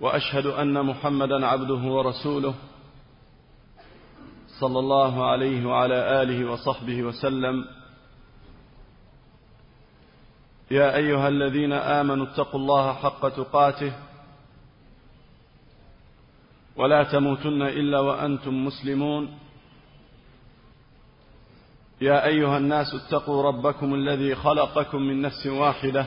وأشهد أن محمدا عبده ورسوله صلى الله عليه وعلى آله وصحبه وسلم. يا أيها الذين آمنوا اتقوا الله حق تقاته ولا تموتن إلا وأنتم مسلمون. يا أيها الناس اتقوا ربكم الذي خلقكم من نفس واحدة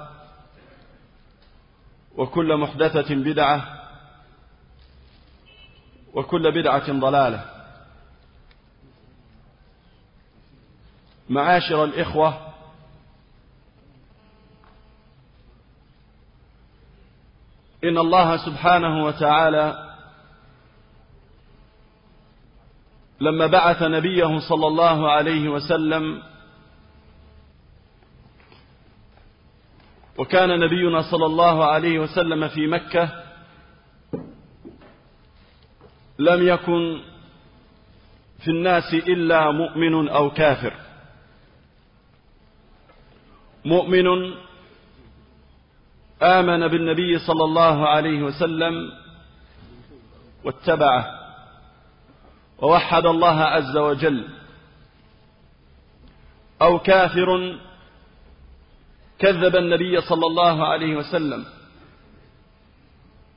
وكل محدثة بدعة وكل بدعة ضلالة. معاشر الإخوة إن الله سبحانه وتعالى لما بعث نبيه صلى الله عليه وسلم وكان نبينا صلى الله عليه وسلم في مكة لم يكن في الناس إلا مؤمن أو كافر. مؤمن آمن بالنبي صلى الله عليه وسلم واتبعه ووحد الله عز وجل أو كافر كذب النبي صلى الله عليه وسلم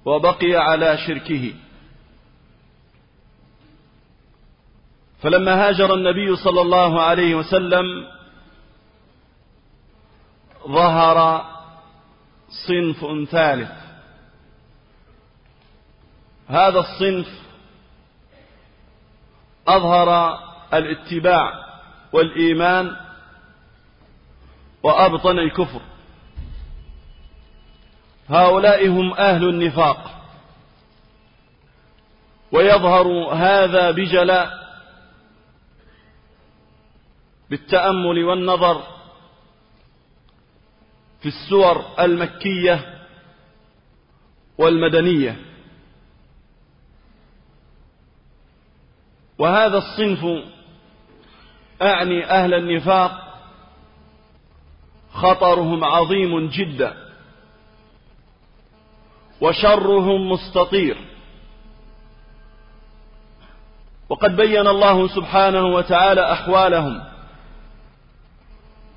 وبقي على شركه. فلما هاجر النبي صلى الله عليه وسلم ظهر صنف ثالث. هذا الصنف أظهر الاتباع والإيمان وأبطن الكفر. هؤلاء هم أهل النفاق. ويظهر هذا بجلاء بالتأمل والنظر في السور المكية والمدنية. وهذا الصنف أعني أهل النفاق خطرهم عظيم جدا وشرهم مستطير. وقد بين الله سبحانه وتعالى أحوالهم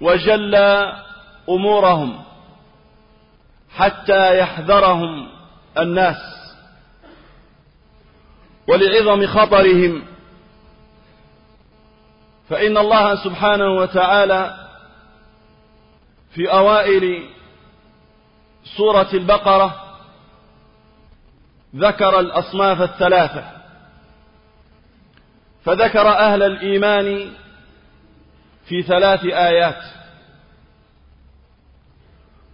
وجل أمورهم حتى يحذرهم الناس. ولعظم خطرهم فإن الله سبحانه وتعالى في أوائل سورة البقرة ذكر الأصناف الثلاثة فذكر أهل الإيمان في ثلاث آيات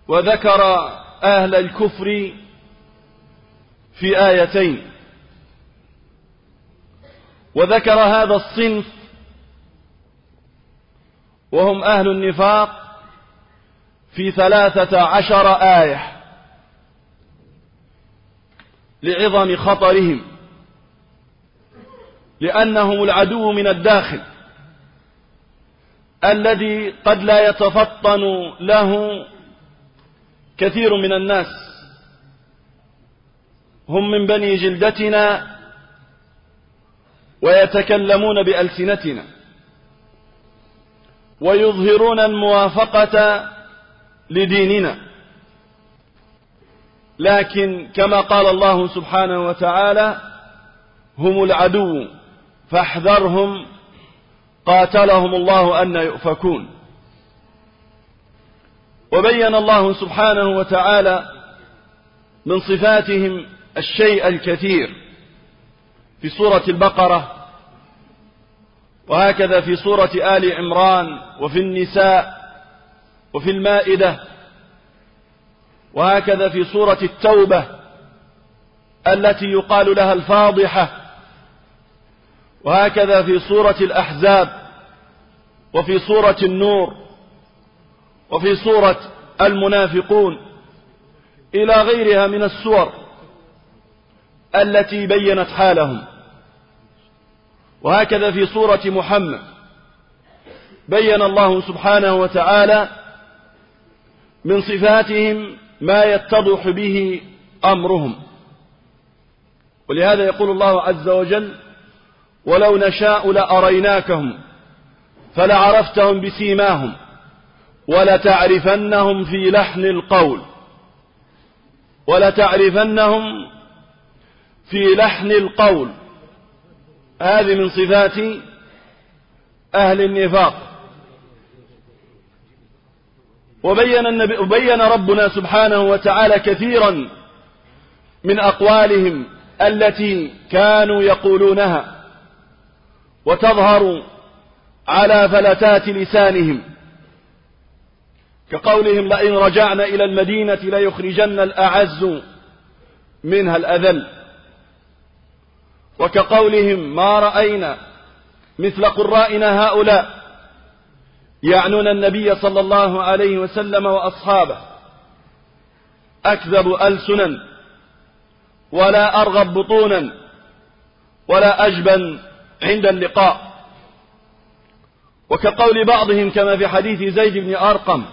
وذكر أهل الكفر في آيتين وذكر هذا الصنف وهم أهل النفاق في ثلاثة عشر آية لعظم خطرهم لأنهم العدو من الداخل الذي قد لا يتفطن له كثير من الناس. هم من بني جلدتنا ويتكلمون بألسنتنا ويظهرون الموافقة لديننا. لكن كما قال الله سبحانه وتعالى هم العدو فاحذرهم قاتلهم الله أن يؤفكون. وبين الله سبحانه وتعالى من صفاتهم الشيء الكثير في سورة البقرة وهكذا في سورة آل عمران وفي النساء وفي المائدة وهكذا في سورة التوبة التي يقال لها الفاضحة وهكذا في سورة الأحزاب وفي سورة النور وفي سورة المنافقون إلى غيرها من السور التي بينت حالهم. وهكذا في سورة محمد بين الله سبحانه وتعالى من صفاتهم ما يتضح به أمرهم. ولهذا يقول الله عز وجل ولو نشاء لأريناكهم فلعرفتهم بسيماهم ولتعرفنهم في لحن القول ولتعرفنهم في لحن القول. هذه من صفات أهل النفاق. وبين, النبي وبين ربنا سبحانه وتعالى كثيرا من أقوالهم التي كانوا يقولونها وتظهر على فلتات لسانهم. كقولهم لئن رجعنا إلى المدينة ليخرجن الأعز منها الأذل. وكقولهم ما رأينا مثل قرائنا هؤلاء. يعنون النبي صلى الله عليه وسلم وأصحابه. أكذب ألسنا ولا أرغب بطونا ولا أجبن عند اللقاء. وكقول بعضهم كما في حديث زيد بن أرقم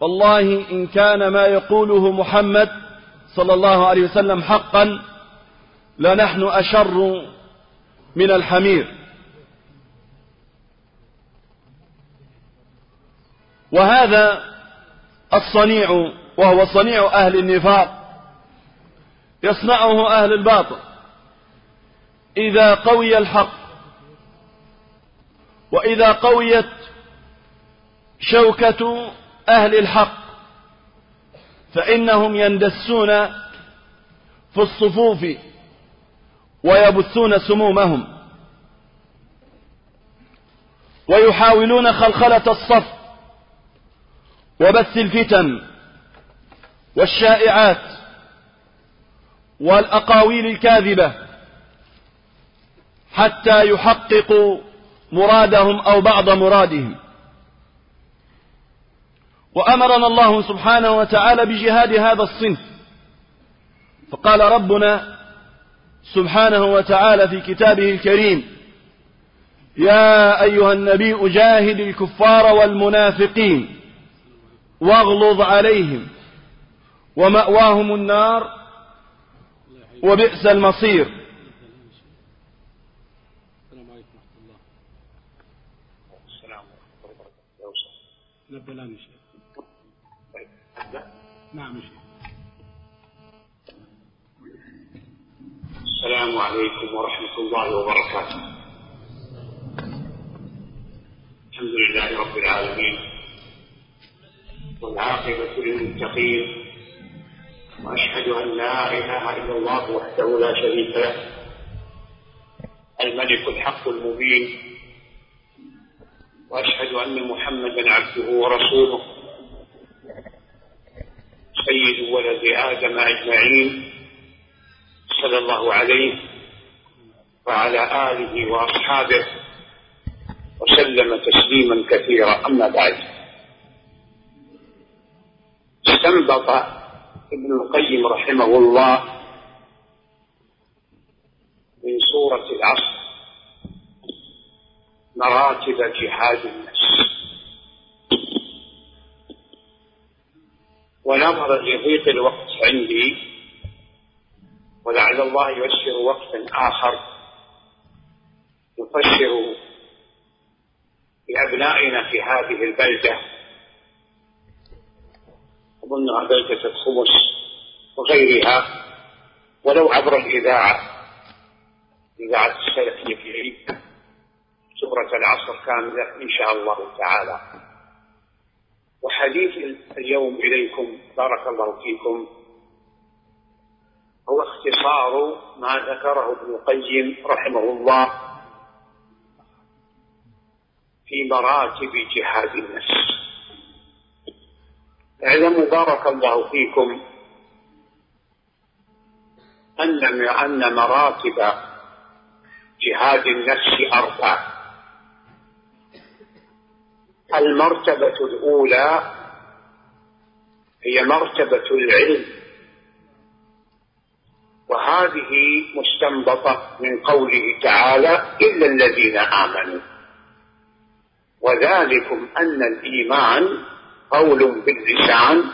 والله إن كان ما يقوله محمد صلى الله عليه وسلم حقا لنحن أشر من الحمير. وهذا الصنيع وهو صنيع أهل النفاق يصنعه أهل الباطل. إذا قوي الحق وإذا قويت شوكة أهل الحق فإنهم يندسون في الصفوف ويبثون سمومهم ويحاولون خلخلة الصف وبث الفتن والشائعات والأقاويل الكاذبة حتى يحققوا مرادهم أو بعض مرادهم. وأمرنا الله سبحانه وتعالى بجهاد هذا الصنف. فقال ربنا سبحانه وتعالى في كتابه الكريم يا أيها النبي أجاهد الكفار والمنافقين. واغلظ عليهم ومأواهم النار وبئس المصير. نبلا شيء نعم. شيء السلام عليكم ورحمة الله وبركاته. الحمد لله رب العالمين. والعاقبة للمتقين. وأشهد أن لا إله إلا الله وحده لا شريك له. الملك الحق المبين. وأشهد أن محمدا عبده ورسوله. سيد ولد آدم أجمعين. صلى الله عليه وعلى آله وأصحابه. وسلم تسليما كثيرا. أما بعد. استنبط ابن القيم رحمه الله من سورة العصر مراتب جهاد النفس. ونظرا لضيق الوقت عندي ولعل الله ييسر وقتا آخر نفسر لأبنائنا في هذه البلدة. أظنها بلدة الخمس وغيرها. ولو عبر الإذاعة إذاعة السلفية في عيد سورة العصر كاملة إن شاء الله تعالى. وحديث اليوم إليكم بارك الله فيكم هو اختصار ما ذكره ابن القيم رحمه الله في مراتب جهاد النفس. اعلموا بارك الله فيكم أن أن مراتب جهاد النفس أربع المرتبة الأولى هي مرتبة العلم. وهذه مستنبطة من قوله تعالى إلا الذين آمنوا. وذلكم أن الإيمان قول باللسان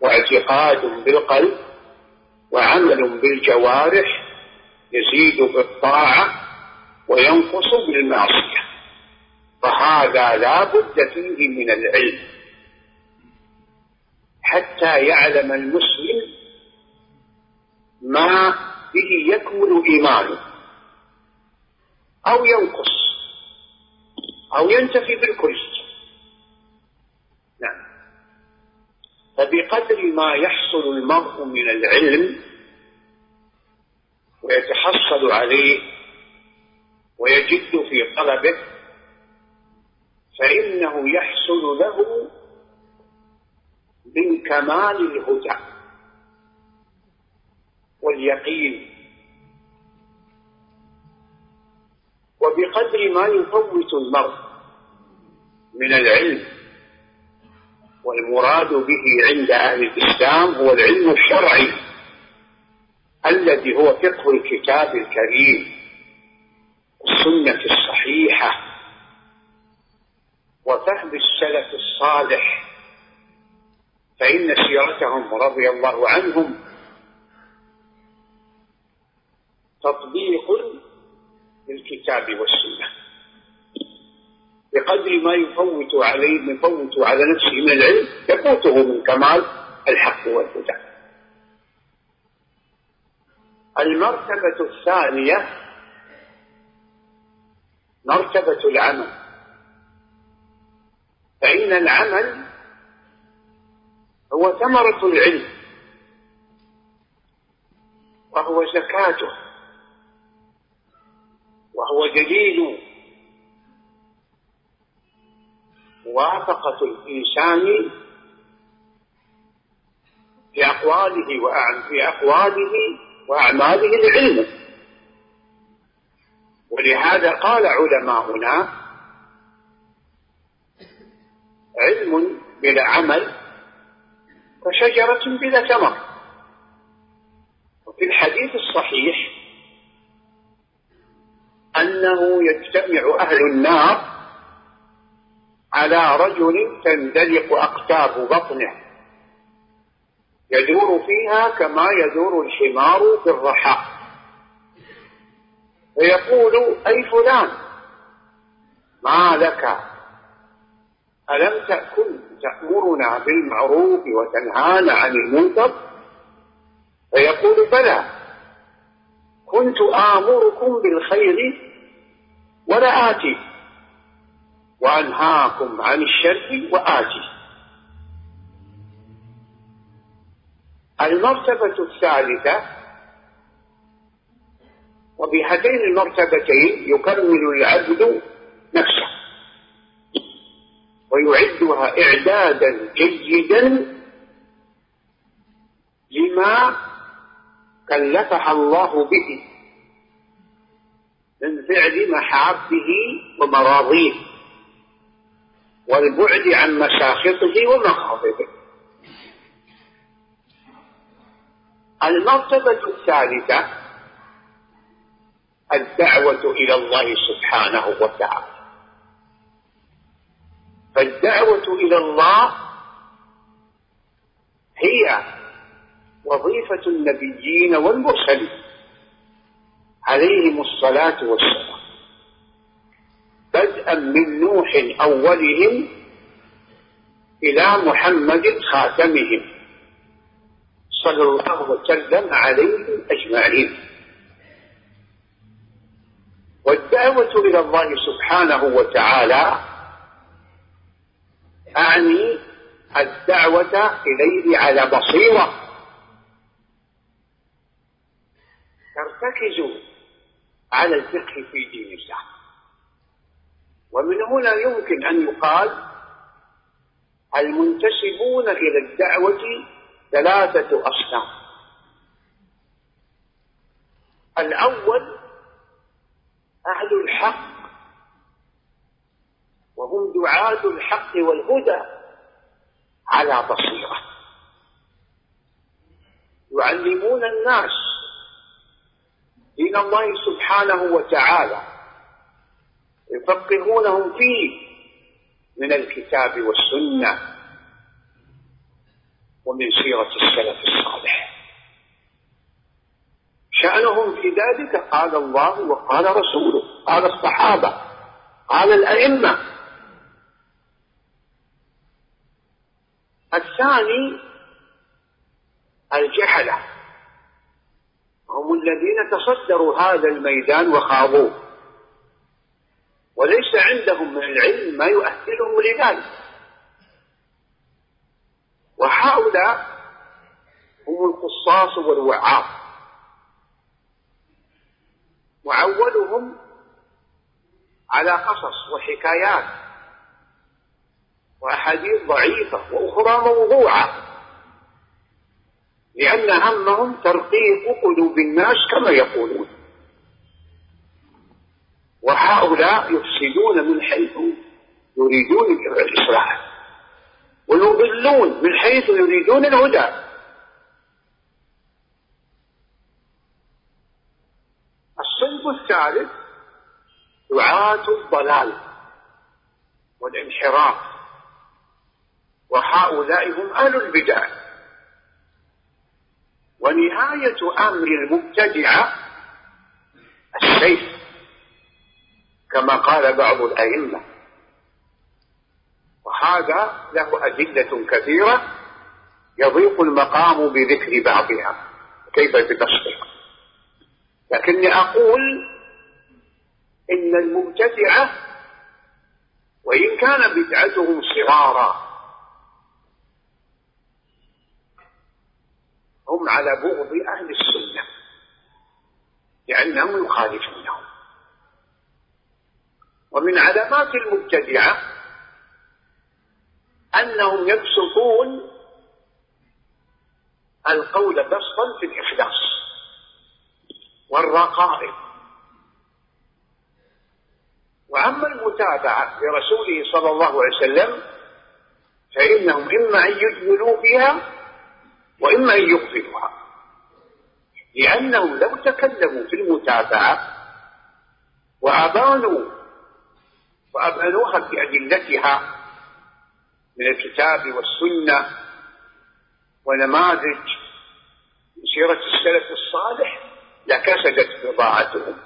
واعتقاد بالقلب وعمل بالجوارح يزيد بالطاعة وينقص بالمعصية. فهذا لا بد فيه من العلم. حتى يعلم المسلم ما به يكمل إيمانه. أو ينقص أو ينتفي بالكل نعم فبقدر ما يحصل المرء من العلم ويتحصل عليه ويجد في طلبه فإنه يحصل له من كمال الهدى واليقين. وبقدر ما يفوت المرء من العلم والمراد به عند أهل الإسلام هو العلم الشرعي الذي هو فقه الكتاب الكريم والسنة الصحيحة وفهم السلف الصالح فإن سيرتهم رضي الله عنهم تطبيق للكتاب والسنة. بقدر ما يفوت عليه يفوت على نفسه من العلم يفوته من كمال الحق والهدى. المرتبة الثانية مرتبة العمل. فإن العمل هو ثمرة العلم وهو زكاته وهو دليل موافقة الإنسان في أقواله في أقواله وأعماله العلم. ولهذا قال علماؤنا علم بلا عمل كشجرة بلا ثمر. وفي الحديث الصحيح أنه يجتمع أهل النار على رجل تندلق أقتاب بطنه. يدور فيها كما يدور الحمار في الرحى فيقول أي فلان؟ ما لك؟ ألم تكن تأمرنا بالمعروف وتنهانا عن المنكر? فيقول بلى كنت آمركم بالخير ولا آتي. وأنهاكم عن الشر وآتي. المرتبة الثالثة وبهاتين المرتبتين يكمل العبد نفسه ويعدها إعدادا جيدا لما كلفها الله به من فعل محابه ومراضيه. والبعد عن مساخطه ومخاضبه المرتبة الثالثة الدعوة إلى الله سبحانه وتعالى. فالدعوة إلى الله هي وظيفة النبيين والمرسلين. عليهم الصلاة والسلام. بدءا من نوح أولهم إلى محمد خاتمهم. صلى الله وسلم عليهم أجمعين. والدعوة إلى الله سبحانه وتعالى أعني الدعوة إليه على بصيرة. ترتكز على الفقه في دين الله. ومن هنا يمكن أن يقال المنتسبون إلى الدعوة ثلاثة أصناف. الأول أهل الحق وهم دعاة الحق والهدى على بصيرة. يعلمون الناس دين الله سبحانه وتعالى. يفقهونهم فيه من الكتاب والسنة ومن سيرة السلف الصالح. شأنهم في ذلك قال الله وقال رسوله قال الصحابة قال الأئمة. الثاني الجحلة هم الذين تصدروا هذا الميدان وخاضوه. وليس عندهم من العلم ما يؤهلهم لذلك. وهؤلاء هم القصاص والوعاظ. وعولهم على قصص وحكايات وأحاديث ضعيفة وأخرى موضوعة لأن همهم ترقيق قلوب الناس كما يقولون. وهؤلاء يفسدون من حيث يريدون الإصلاح ويضلون من حيث يريدون الهدى. الصنف الثالث دعاة الضلال والانحراف وهؤلاء هم أهل البدع. ونهاية أمر المبتدعة السيف. كما قال بعض الأئمة. وهذا له أدلة كثيرة يضيق المقام بذكر بعضها. كيف بتصديق لكني أقول إن المبتدعة وإن كان بدعتهم صغارا هم على بغض أهل السنة لأنهم يخالفونهم. ومن علامات المبتدعة أنهم يبسطون القول بسطا في الإخلاص والرقائق. وأما المتابعة لرسوله صلى الله عليه وسلم فإنهم إما أن يجملوا فيها وإما أن يغفلوها لأنهم لو تكلموا في المتابعة وأبانوا وأبانوها بأدلتها من الكتاب والسنة ونماذج سيرة السلف الصالح لكسدت بضاعتهم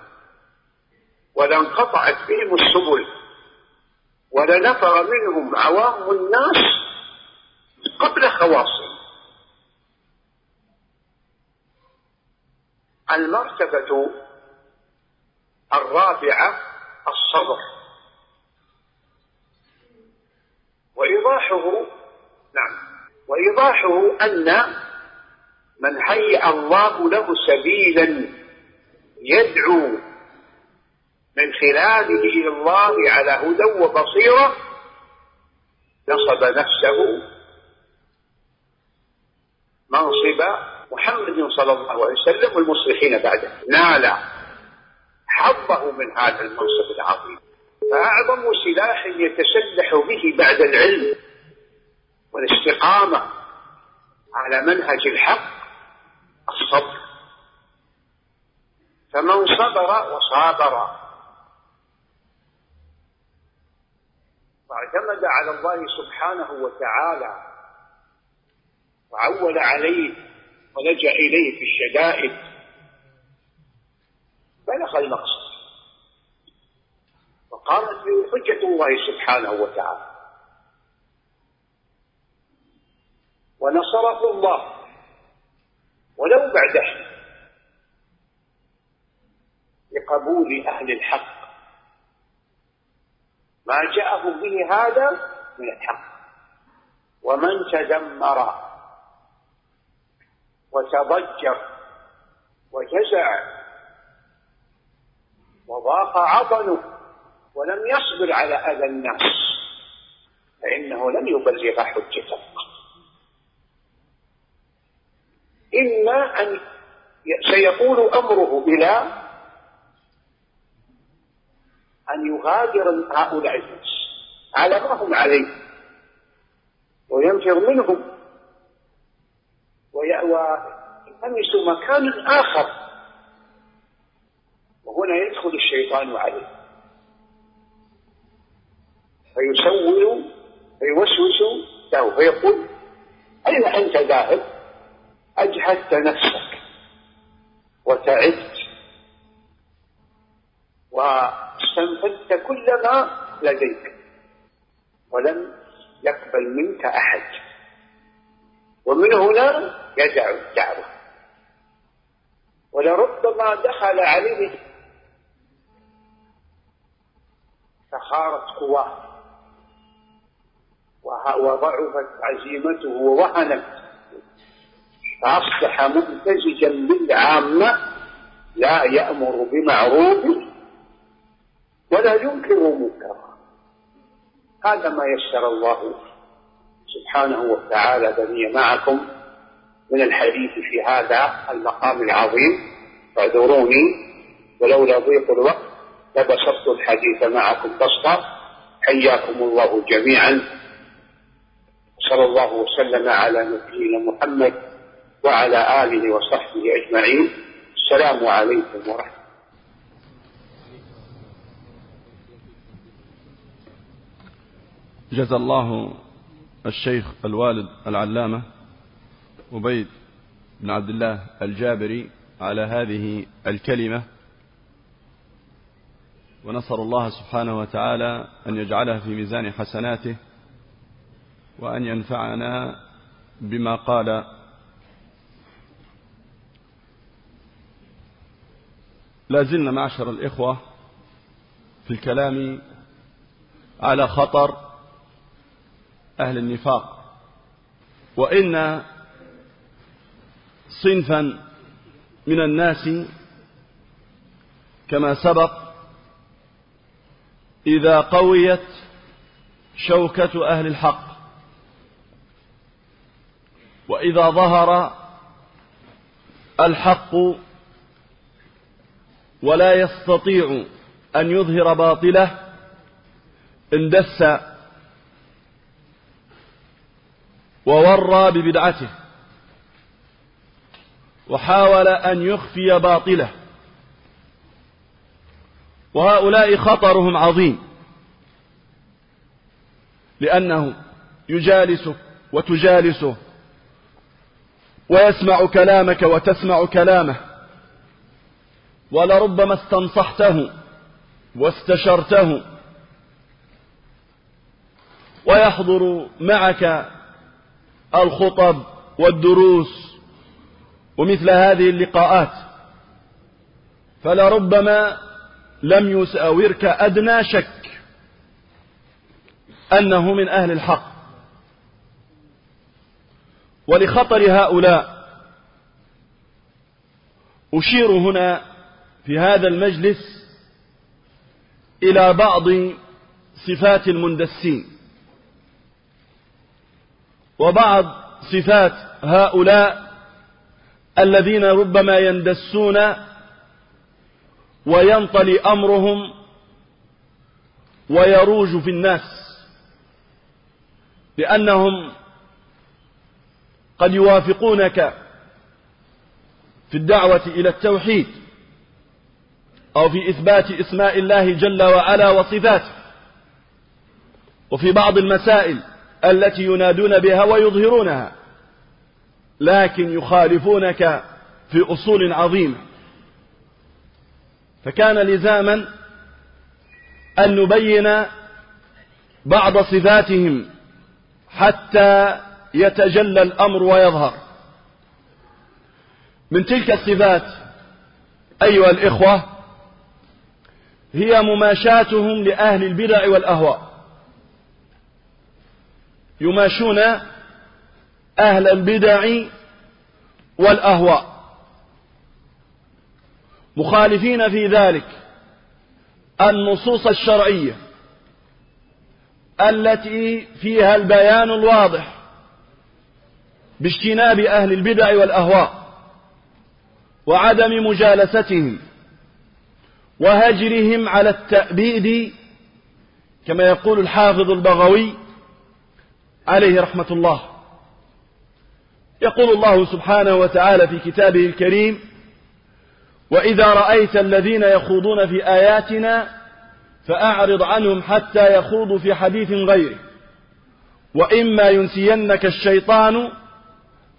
ولانقطعت بهم السبل ولنفر منهم عوام الناس قبل خواصهم. المرتبة الرابعة الصبر. وإيضاحه نعم وإيضاحه أن من هيأ الله له سبيلا يدعو من خلاله إلى الله على هدى وبصيرة نصب نفسه منصب محمد صلى الله عليه وسلم والمصلحين بعده. نال حظه من هذا المنصب العظيم. فأعظم سلاح يتسلح به بعد العلم والاستقامة على منهج الحق الصبر. فمن صبر وصابر. واعتمد على الله سبحانه وتعالى وعول عليه ولجأ إليه في الشدائد بلغ المقصد. وقامت به حجة الله سبحانه وتعالى. ونصره الله. ولو بعد حين. لقبول أهل الحق. ما جاءهم به هذا من الحق. ومن تذمر وتضجر. وجزع. وضاق عضنه. ولم يصبر على أذى الناس فإنه لم يبلغ الله إما أن سيقول أمره إلى أن يغادر هؤلاء الناس على ما هم عليه وينفر منهم ويلتمس مكان آخر وهنا يدخل الشيطان عليه. فيسول فيوسوس له فيقول أين أنت ذاهب؟ أجهدت نفسك وتعبت واستنفذت كل ما لديك ولم يقبل منك أحد. ومن هنا يدع الدعوة. ولربما دخل عليه فخارت قواه. وضعفت عزيمته ووهنت. فأصبح ممتزجا بالعامة لا يأمر بمعروف ولا ينكر منكرا هذا ما يسر الله سبحانه وتعالى بني معكم من الحديث في هذا المقام العظيم. فاعذروني ولولا ضيق الوقت لبسطت الحديث معكم بسطا حياكم الله جميعا. صلى الله وسلم على نبينا محمد وعلى آله وصحبه أجمعين. السلام عليكم ورحمة جزا الله الشيخ الوالد العلامة عبيد بن عبد الله الجابري على هذه الكلمة ونسأل الله سبحانه وتعالى أن يجعلها في ميزان حسناته وأن ينفعنا بما قال. لا زلنا معشر الإخوة في الكلام على خطر أهل النفاق. وإن صنفا من الناس كما سبق إذا قويت شوكة أهل الحق. وإذا ظهر الحق ولا يستطيع أن يظهر باطله اندس وورى ببدعته وحاول أن يخفي باطله. وهؤلاء خطرهم عظيم لأنه يجالسك وتجالسه ويسمع كلامك وتسمع كلامه. ولربما استنصحته واستشرته. ويحضر معك الخطب والدروس ومثل هذه اللقاءات. فلربما لم يساورك أدنى شك أنه من أهل الحق. ولخطر هؤلاء. أشير هنا في هذا المجلس إلى بعض صفات المندسين. وبعض صفات هؤلاء الذين ربما يندسون وينطلي أمرهم ويروج في الناس لأنهم قد يوافقونك في الدعوة إلى التوحيد أو في إثبات إسماء الله جل وعلا وصفاته. وفي بعض المسائل التي ينادون بها ويظهرونها لكن يخالفونك في أصول عظيمة. فكان لزاما أن نبين بعض صفاتهم حتى يتجلى الأمر ويظهر. من تلك الصفات أيها الإخوة هي مماشاتهم لأهل البدع والأهواء. يماشون أهل البدع والأهواء. مخالفين في ذلك النصوص الشرعية التي فيها البيان الواضح. باجتناب أهل البدع والأهواء وعدم مجالستهم وهجرهم على التأبيد كما يقول الحافظ البغوي عليه رحمة الله. يقول الله سبحانه وتعالى في كتابه الكريم وإذا رأيت الذين يخوضون في آياتنا فأعرض عنهم حتى يخوضوا في حديث غيره وإما ينسينك الشيطان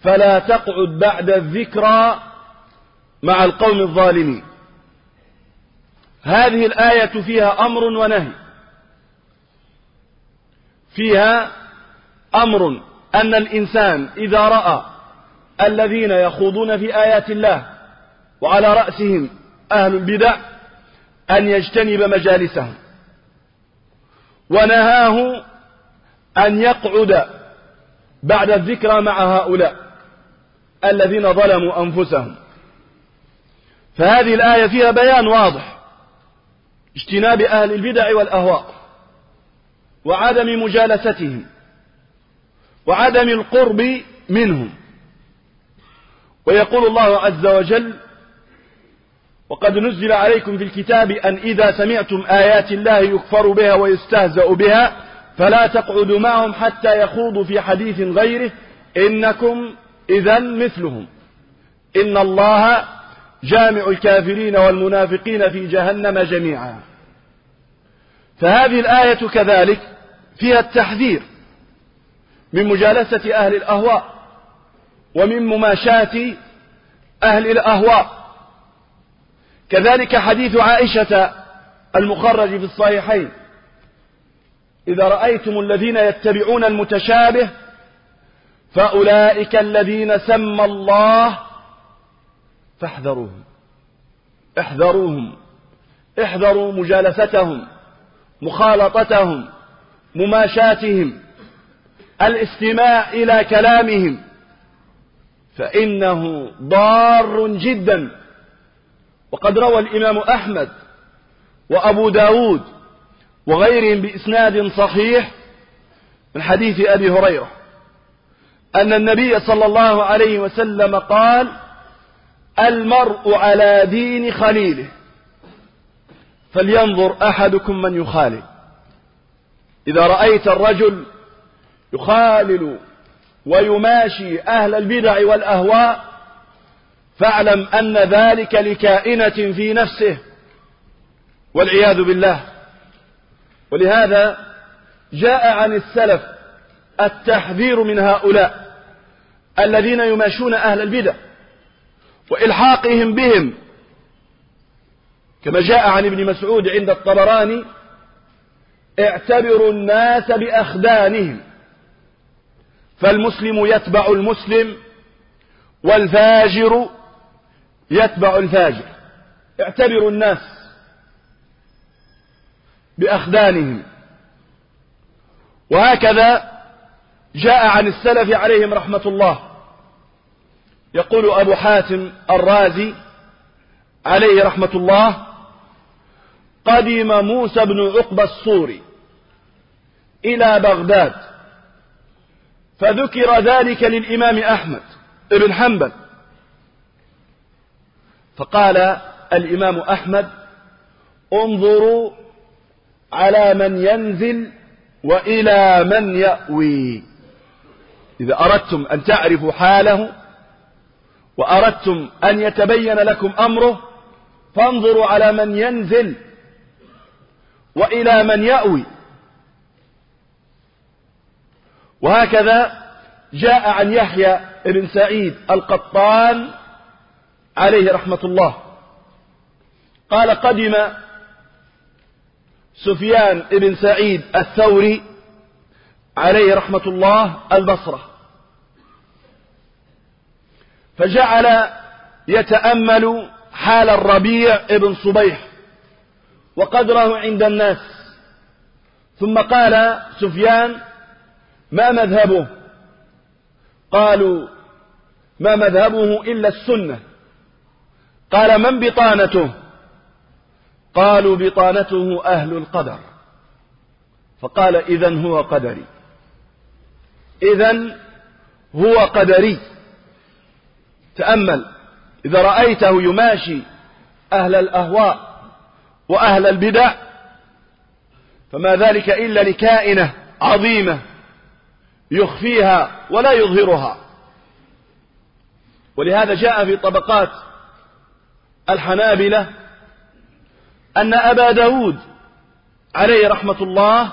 فلا تقعد بعد الذكرى مع القوم الظالمين. هذه الآية فيها أمر ونهي. فيها أمر أن الإنسان إذا رأى الذين يخوضون في آيات الله وعلى رأسهم أهل البدع أن يجتنب مجالسهم. ونهاه أن يقعد بعد الذكرى مع هؤلاء. الذين ظلموا أنفسهم. فهذه الآية فيها بيان واضح. اجتناب أهل البدع والأهواء وعدم مجالستهم وعدم القرب منهم. ويقول الله عز وجل وقد نزل عليكم في الكتاب أن إذا سمعتم آيات الله يكفر بها ويستهزأ بها فلا تقعدوا معهم حتى يخوضوا في حديث غيره. إنكم إذا مثلهم. إن الله جامع الكافرين والمنافقين في جهنم جميعا. فهذه الآية كذلك فيها التحذير من مجالسة أهل الأهواء ومن مماشاة أهل الأهواء. كذلك حديث عائشة المخرج في الصحيحين. إذا رأيتم الذين يتبعون المتشابه فأولئك الذين سمى الله فاحذروهم. احذروهم. احذروا مجالستهم مخالطتهم مماشاتهم الاستماع إلى كلامهم. فإنه ضار جدا. وقد روى الإمام أحمد وأبو داود وغيرهم بإسناد صحيح من حديث أبي هريرة. أن النبي صلى الله عليه وسلم قال المرء على دين خليله. فلينظر أحدكم من يخالل. إذا رأيت الرجل يخالل ويماشي أهل البدع والأهواء فاعلم أن ذلك لكائنة في نفسه والعياذ بالله. ولهذا جاء عن السلف التحذير من هؤلاء الذين يماشون أهل البدع وإلحاقهم بهم كما جاء عن ابن مسعود عند الطبراني اعتبروا الناس بأخدانهم فالمسلم يتبع المسلم والفاجر يتبع الفاجر. اعتبروا الناس بأخدانهم. وهكذا جاء عن السلف عليهم رحمة الله. يقول أبو حاتم الرازي عليه رحمة الله قدم موسى بن عقبة الصوري إلى بغداد فذكر ذلك للإمام أحمد بن حنبل. فقال الإمام أحمد انظروا على من ينزل وإلى من يأوي. إذا أردتم أن تعرفوا حاله وأردتم أن يتبين لكم أمره فانظروا على من ينزل وإلى من يأوي. وهكذا جاء عن يحيى بن سعيد القطان عليه رحمة الله. قال قدم سفيان بن سعيد الثوري عليه رحمة الله البصرة. فجعل يتأمل حال الربيع بن صبيح وقدره عند الناس. ثم قال سفيان ما مذهبه؟ قالوا ما مذهبه إلا السنة. قال من بطانته؟ قالوا بطانته أهل القدر. فقال إذا هو قدري. إذا هو قدري. تأمل. إذا رأيته يماشي أهل الأهواء وأهل البدع فما ذلك إلا لكائنة عظيمة يخفيها ولا يظهرها. ولهذا جاء في طبقات الحنابلة أن أبا داود عليه رحمة الله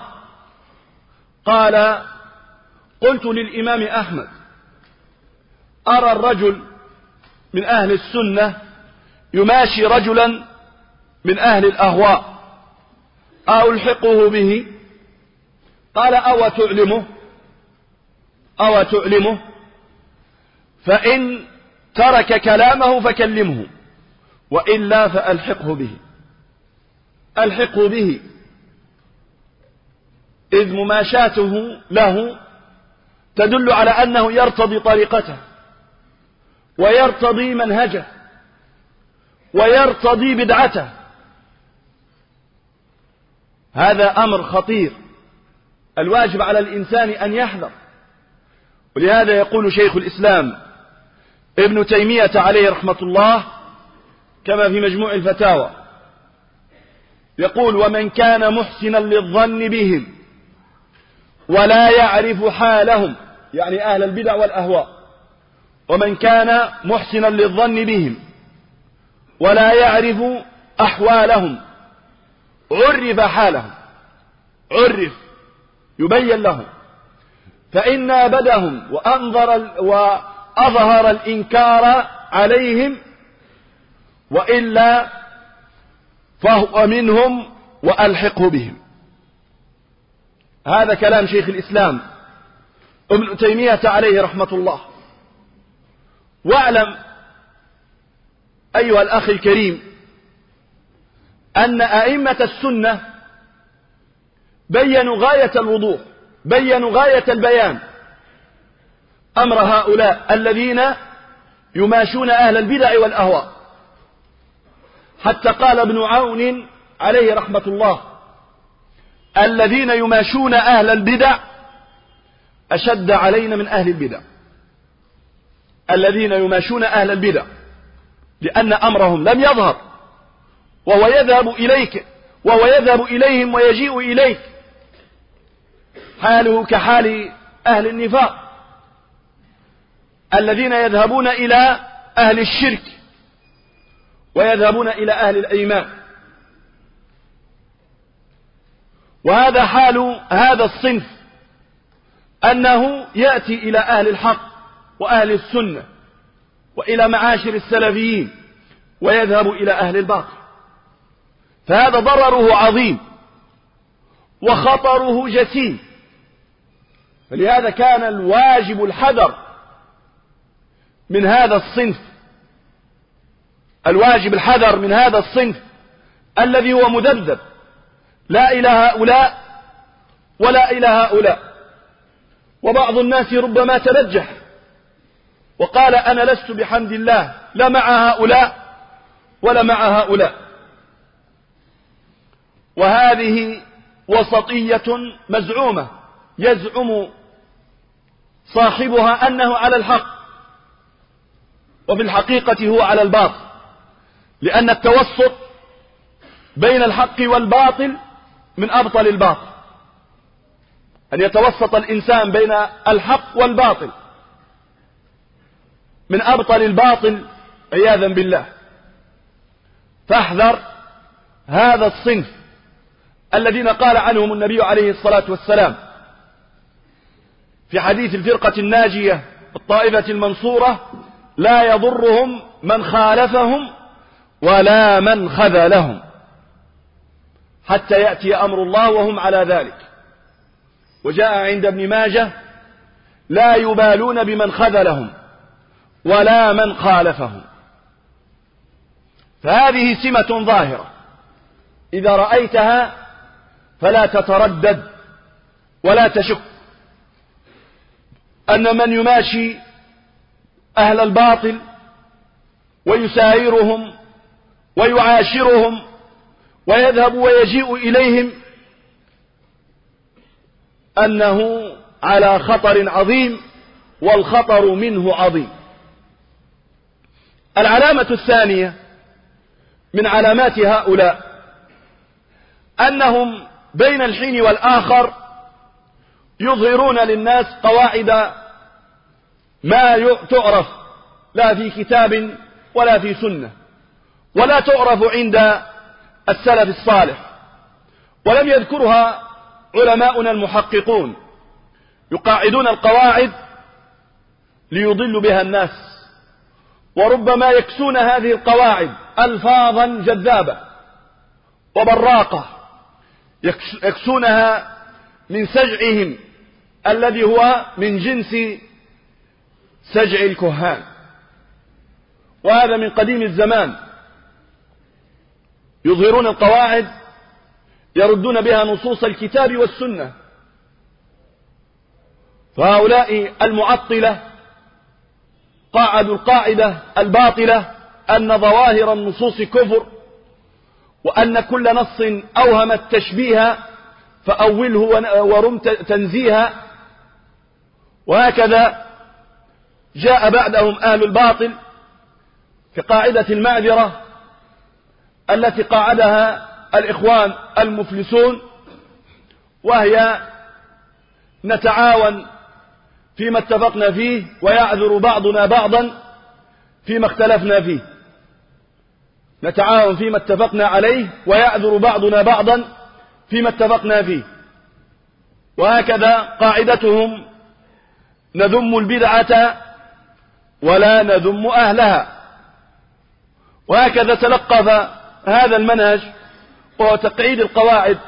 قال قلت للإمام أحمد أرى الرجل من أهل السنة يماشي رجلا من أهل الأهواء. ألحقه به؟ قال أو تعلمه؟ أو تعلمه؟ فإن ترك كلامه فكلمه وإلا فألحقه به. ألحقه به. إذ مماشاته له تدل على أنه يرتضي طريقته. ويرتضي منهجه ويرتضي بدعته. هذا أمر خطير. الواجب على الإنسان أن يحذر. ولهذا يقول شيخ الإسلام ابن تيمية عليه رحمة الله كما في مجموع الفتاوى يقول ومن كان محسنا للظن بهم ولا يعرف حالهم يعني أهل البدع والأهواء ومن كان محسنا للظن بهم ولا يعرف أحوالهم عرف حالهم عرف يبين لهم فإن أبدهم وأنظر وأظهر الإنكار عليهم وإلا فهو منهم وألحقه بهم. هذا كلام شيخ الإسلام ابن تيمية عليه رحمة الله. واعلم أيها الأخ الكريم أن أئمة السنة بينوا غاية الوضوح بينوا غاية البيان أمر هؤلاء الذين يماشون أهل البدع والأهواء. حتى قال ابن عون عليه رحمة الله الذين يماشون أهل البدع أشد علينا من أهل البدع. الذين يماشون أهل البدع لأن أمرهم لم يظهر. وهو يذهب إليك وهو يذهب إليهم ويجيء إليك. حاله كحال أهل النفاق. الذين يذهبون إلى أهل الشرك ويذهبون إلى أهل الأيمان. وهذا حال هذا الصنف أنه يأتي إلى أهل الحق. وأهل السنة وإلى معاشر السلفيين ويذهب إلى أهل الباطل. فهذا ضرره عظيم وخطره جسيم. فلهذا كان الواجب الحذر من هذا الصنف. الواجب الحذر من هذا الصنف الذي هو مذبذب. لا إلى هؤلاء ولا إلى هؤلاء. وبعض الناس ربما تنجح وقال أنا لست بحمد الله لا مع هؤلاء ولا مع هؤلاء. وهذه وسطية مزعومة يزعم صاحبها أنه على الحق وفي الحقيقة هو على الباطل لأن التوسط بين الحق والباطل من أبطل الباطل. أن يتوسط الإنسان بين الحق والباطل. من أبطل الباطل عياذا بالله. فاحذر هذا الصنف الذين قال عنهم النبي عليه الصلاة والسلام في حديث الفرقة الناجية الطائفة المنصورة لا يضرهم من خالفهم ولا من خذلهم حتى يأتي أمر الله وهم على ذلك. وجاء عند ابن ماجه لا يبالون بمن خذلهم ولا من خالفهم فهذه سمة ظاهرة. إذا رأيتها فلا تتردد ولا تشك أن من يماشي أهل الباطل ويسايرهم ويعاشرهم ويذهب ويجيء إليهم أنه على خطر عظيم والخطر منه عظيم. العلامة الثانية من علامات هؤلاء أنهم بين الحين والآخر يظهرون للناس قواعد ما تعرف لا في كتاب ولا في سنة ولا تعرف عند السلف الصالح ولم يذكرها علماؤنا المحققون يقاعدون القواعد ليضلوا بها الناس. وربما يكسون هذه القواعد ألفاظا جذابة وبراقة يكسونها من سجعهم الذي هو من جنس سجع الكهان. وهذا من قديم الزمان. يظهرون القواعد يردون بها نصوص الكتاب والسنة. فهؤلاء المعطلة قاعدوا القاعدة الباطلة أن ظواهر النصوص كفر وأن كل نص أوهم التشبيه فأوله ورم تنزيها وهكذا جاء بعدهم أهل الباطل كقاعدة المعذرة التي قاعدها الإخوان المفلسون وهي نتعاون فيما اتفقنا فيه ويعذر بعضنا بعضا فيما اختلفنا فيه. نتعاون فيما اتفقنا عليه ويعذر بعضنا بعضا فيما اتفقنا فيه. وهكذا قاعدتهم نذم البدعة ولا نذم أهلها. وهكذا تلقف هذا المنهج وهو تقعيد القواعد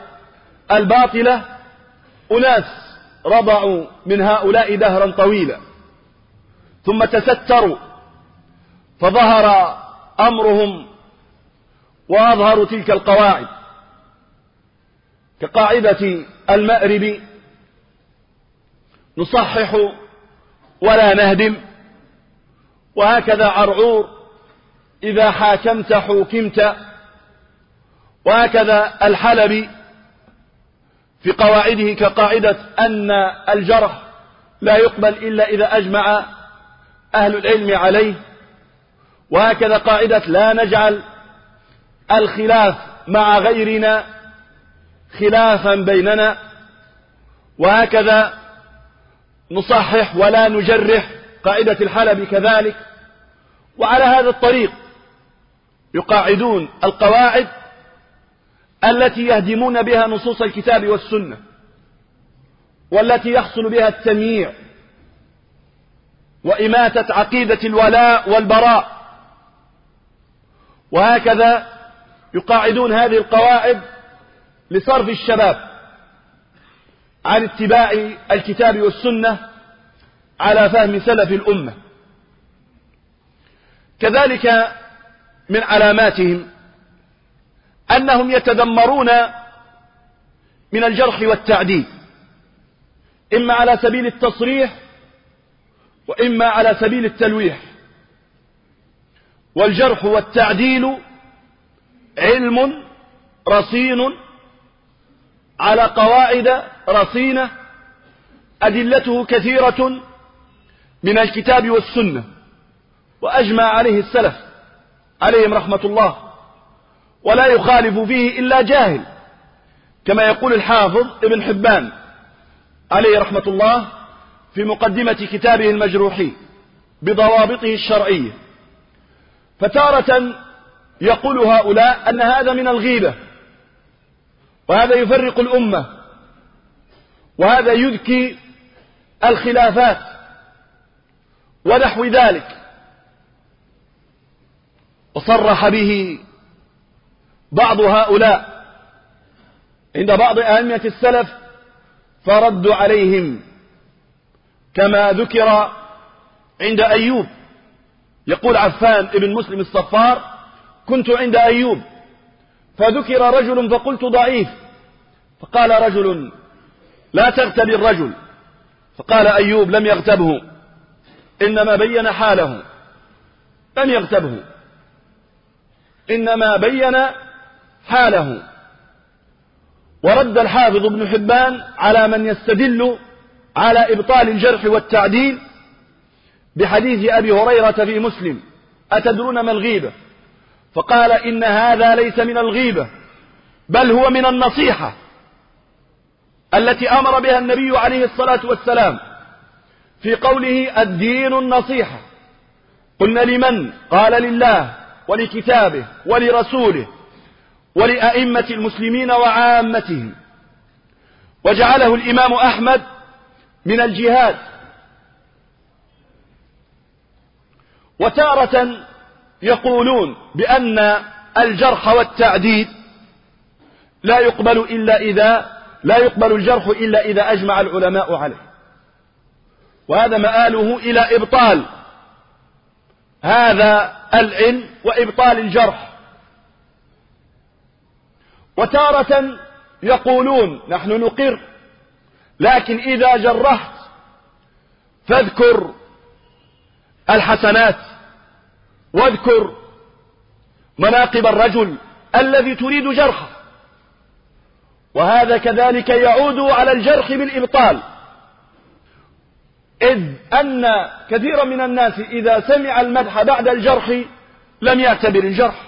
الباطلة أناس رضعوا من هؤلاء دهرا طويلا ثم تستروا فظهر أمرهم وأظهروا تلك القواعد كقاعدة المأرب نصحح ولا نهدم وهكذا عرعور إذا حاكمت حوكمت وهكذا الحلبي في قواعده كقاعدة أن الجرح لا يقبل إلا إذا أجمع أهل العلم عليه وهكذا قاعدة لا نجعل الخلاف مع غيرنا خلافا بيننا وهكذا نصحح ولا نجرح قاعدة الحلبي كذلك وعلى هذا الطريق يقاعدون القواعد التي يهدمون بها نصوص الكتاب والسنة والتي يحصل بها التمييع وإماتة عقيدة الولاء والبراء. وهكذا يقاعدون هذه القواعد لصرف الشباب عن اتباع الكتاب والسنة على فهم سلف الأمة. كذلك من علاماتهم أنهم يتدمرون من الجرح والتعديل إما على سبيل التصريح وإما على سبيل التلويح. والجرح والتعديل علم رصين على قواعد رصينة أدلته كثيرة من الكتاب والسنة وأجمع عليه السلف عليهم رحمة الله. ولا يخالف فيه إلا جاهل. كما يقول الحافظ ابن حبان عليه رحمة الله في مقدمة كتابه المجروحي بضوابطه الشرعية. فتارة يقول هؤلاء أن هذا من الغيبة وهذا يفرق الأمة وهذا يذكي الخلافات ونحو ذلك. وصرح به بعض هؤلاء عند بعض أئمة السلف فردوا عليهم كما ذكر عند أيوب. يقول عفان ابن مسلم الصفار كنت عند أيوب فذكر رجل فقلت ضعيف فقال رجل لا تغتب الرجل فقال أيوب لم يغتبه إنما بين حاله لم يغتبه إنما بين حاله. ورد الحافظ ابن حبان على من يستدل على إبطال الجرح والتعديل بحديث أبي هريرة في مسلم. أتدرون ما الغيبة؟ فقال إن هذا ليس من الغيبة بل هو من النصيحة التي أمر بها النبي عليه الصلاة والسلام في قوله الدين النصيحة. قلنا لمن؟ قال لله ولكتابه ولرسوله. ولأئمة المسلمين وعامتهم. وجعله الإمام أحمد من الجهاد. وتارة يقولون بأن الجرح والتعديد لا يقبل إلا إذا لا يقبل الجرح إلا إذا أجمع العلماء عليه. وهذا مآله إلى إبطال هذا العلم وإبطال الجرح. وتارة يقولون نحن نقر لكن إذا جرحت فاذكر الحسنات واذكر مناقب الرجل الذي تريد جرحه. وهذا كذلك يعود على الجرح بالإبطال. إذ أن كثيرا من الناس إذا سمع المدح بعد الجرح لم يعتبر الجرح.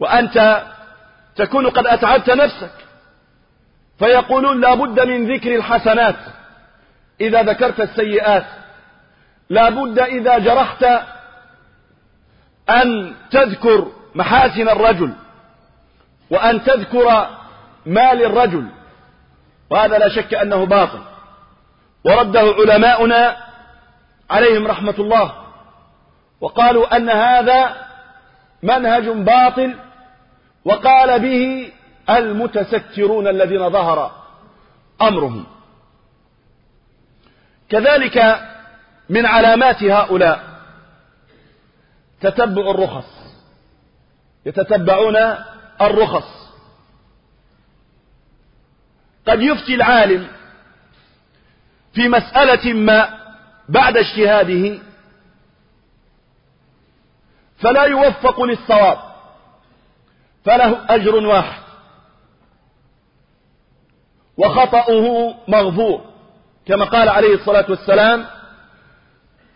وأنت تكون قد أتعبت نفسك. فيقولون لا بد من ذكر الحسنات إذا ذكرت السيئات. لا بد إذا جرحت أن تذكر محاسن الرجل وأن تذكر ما للرجل وهذا لا شك أنه باطل. ورده علماؤنا عليهم رحمة الله. وقالوا أن هذا منهج باطل وقال به المتسترون الذين ظهر أمرهم. كذلك من علامات هؤلاء تتبع الرخص يتتبعون الرخص. قد يفتي العالم في مسألة ما بعد اجتهاده فلا يوفق للصواب. فله أجر واحد. وخطأه مغفور. كما قال عليه الصلاة والسلام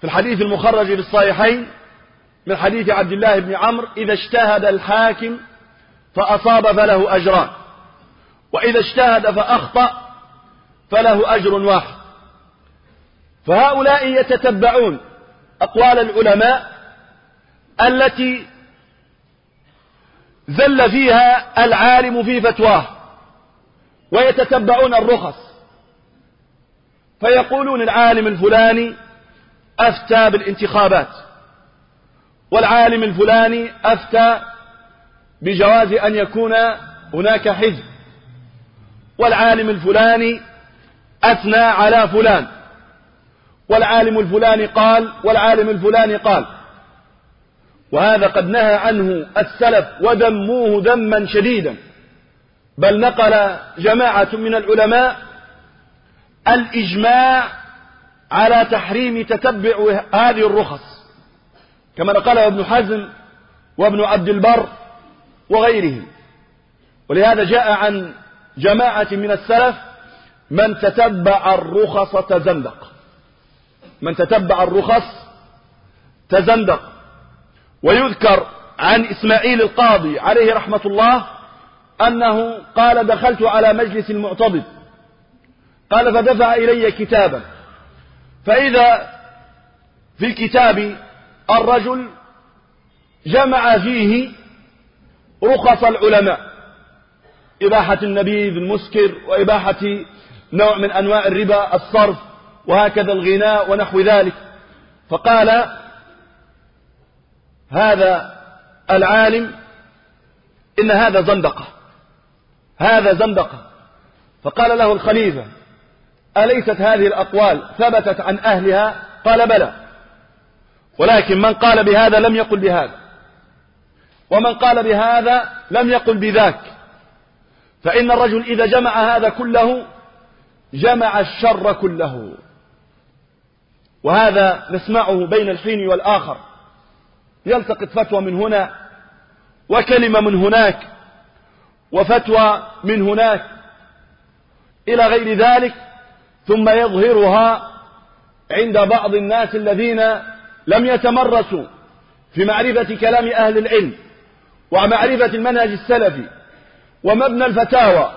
في الحديث المخرج في الصحيحين من حديث عبد الله بن عمرو إذا اجتهد الحاكم فأصاب فله أجران وإذا اجتهد فأخطأ فله أجر واحد. فهؤلاء يتتبعون أقوال العلماء التي زل فيها العالم في فتواه ويتتبعون الرخص. فيقولون العالم الفلاني أفتى بالانتخابات والعالم الفلاني أفتى بجواز أن يكون هناك حزب والعالم الفلاني أثنى على فلان والعالم الفلاني قال والعالم الفلاني قال. وهذا قد نهى عنه السلف ودموه دما شديدا. بل نقل جماعة من العلماء الإجماع على تحريم تتبع هذه الرخص كما نقله ابن حزم وابن عبد البر وغيرهم. ولهذا جاء عن جماعة من السلف من تتبع الرخص تزندق. من تتبع الرخص تزندق. ويذكر عن إسماعيل القاضي عليه رحمة الله أنه قال دخلت على مجلس المعتضد. قال فدفع إلي كتابا. فإذا في الكتاب الرجل جمع فيه رخص العلماء. إباحة النبيذ المسكر وإباحة نوع من أنواع الربا الصرف وهكذا الغناء ونحو ذلك. فقال هذا العالم إن هذا زندقة هذا زندقة. فقال له الخليفة أليست هذه الأقوال ثبتت عن أهلها؟ قال بلى. ولكن من قال بهذا لم يقل بهذا. ومن قال بهذا لم يقل بذاك. فإن الرجل إذا جمع هذا كله جمع الشر كله. وهذا نسمعه بين الحين والآخر. يلتقط فتوى من هنا وكلمة من هناك وفتوى من هناك إلى غير ذلك ثم يظهرها عند بعض الناس الذين لم يتمرسوا في معرفة كلام أهل العلم ومعرفة المنهج السلفي ومبنى الفتاوى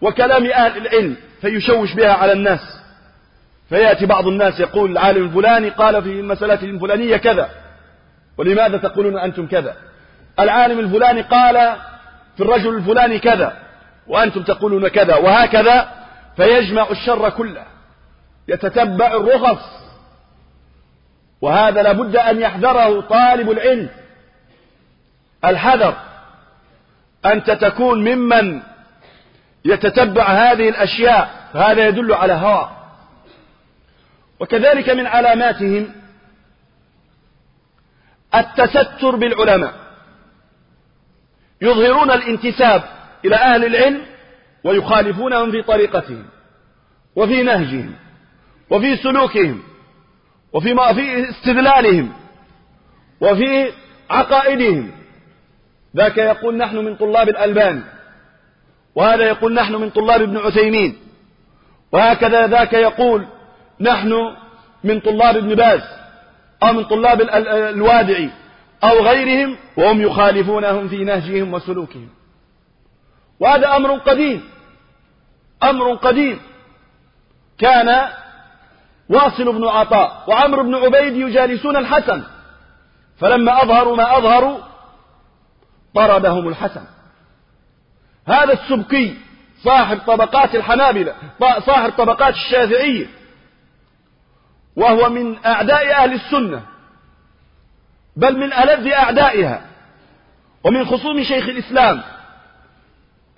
وكلام أهل العلم فيشوش بها على الناس. فيأتي بعض الناس يقول العالم الفلاني قال في المسألة الفلانية كذا. ولماذا تقولون أنتم كذا؟ العالم الفلاني قال في الرجل الفلاني كذا وأنتم تقولون كذا وهكذا فيجمع الشر كله يتتبع الرخص. وهذا لابد أن يحذره طالب العلم. الحذر أنت تكون ممن يتتبع هذه الأشياء فهذا يدل على هوى. وكذلك من علاماتهم التستر بالعلماء. يظهرون الانتساب إلى أهل العلم ويخالفونهم في طريقتهم وفي نهجهم وفي سلوكهم وفي ما في استدلالهم وفي عقائدهم. ذاك يقول نحن من طلاب الألباني وهذا يقول نحن من طلاب ابن عثيمين وهكذا ذاك يقول نحن من طلاب ابن باز. أو من طلاب الوادعي أو غيرهم وهم يخالفونهم في نهجهم وسلوكهم. وهذا أمر قديم. أمر قديم. كان واصل بن عطاء وعمرو بن عبيد يجالسون الحسن. فلما أظهروا ما أظهروا طردهم الحسن. هذا السبكي صاحب طبقات الحنابلة صاحب طبقات الشافعية وهو من أعداء أهل السنة بل من ألذ أعدائها ومن خصوم شيخ الإسلام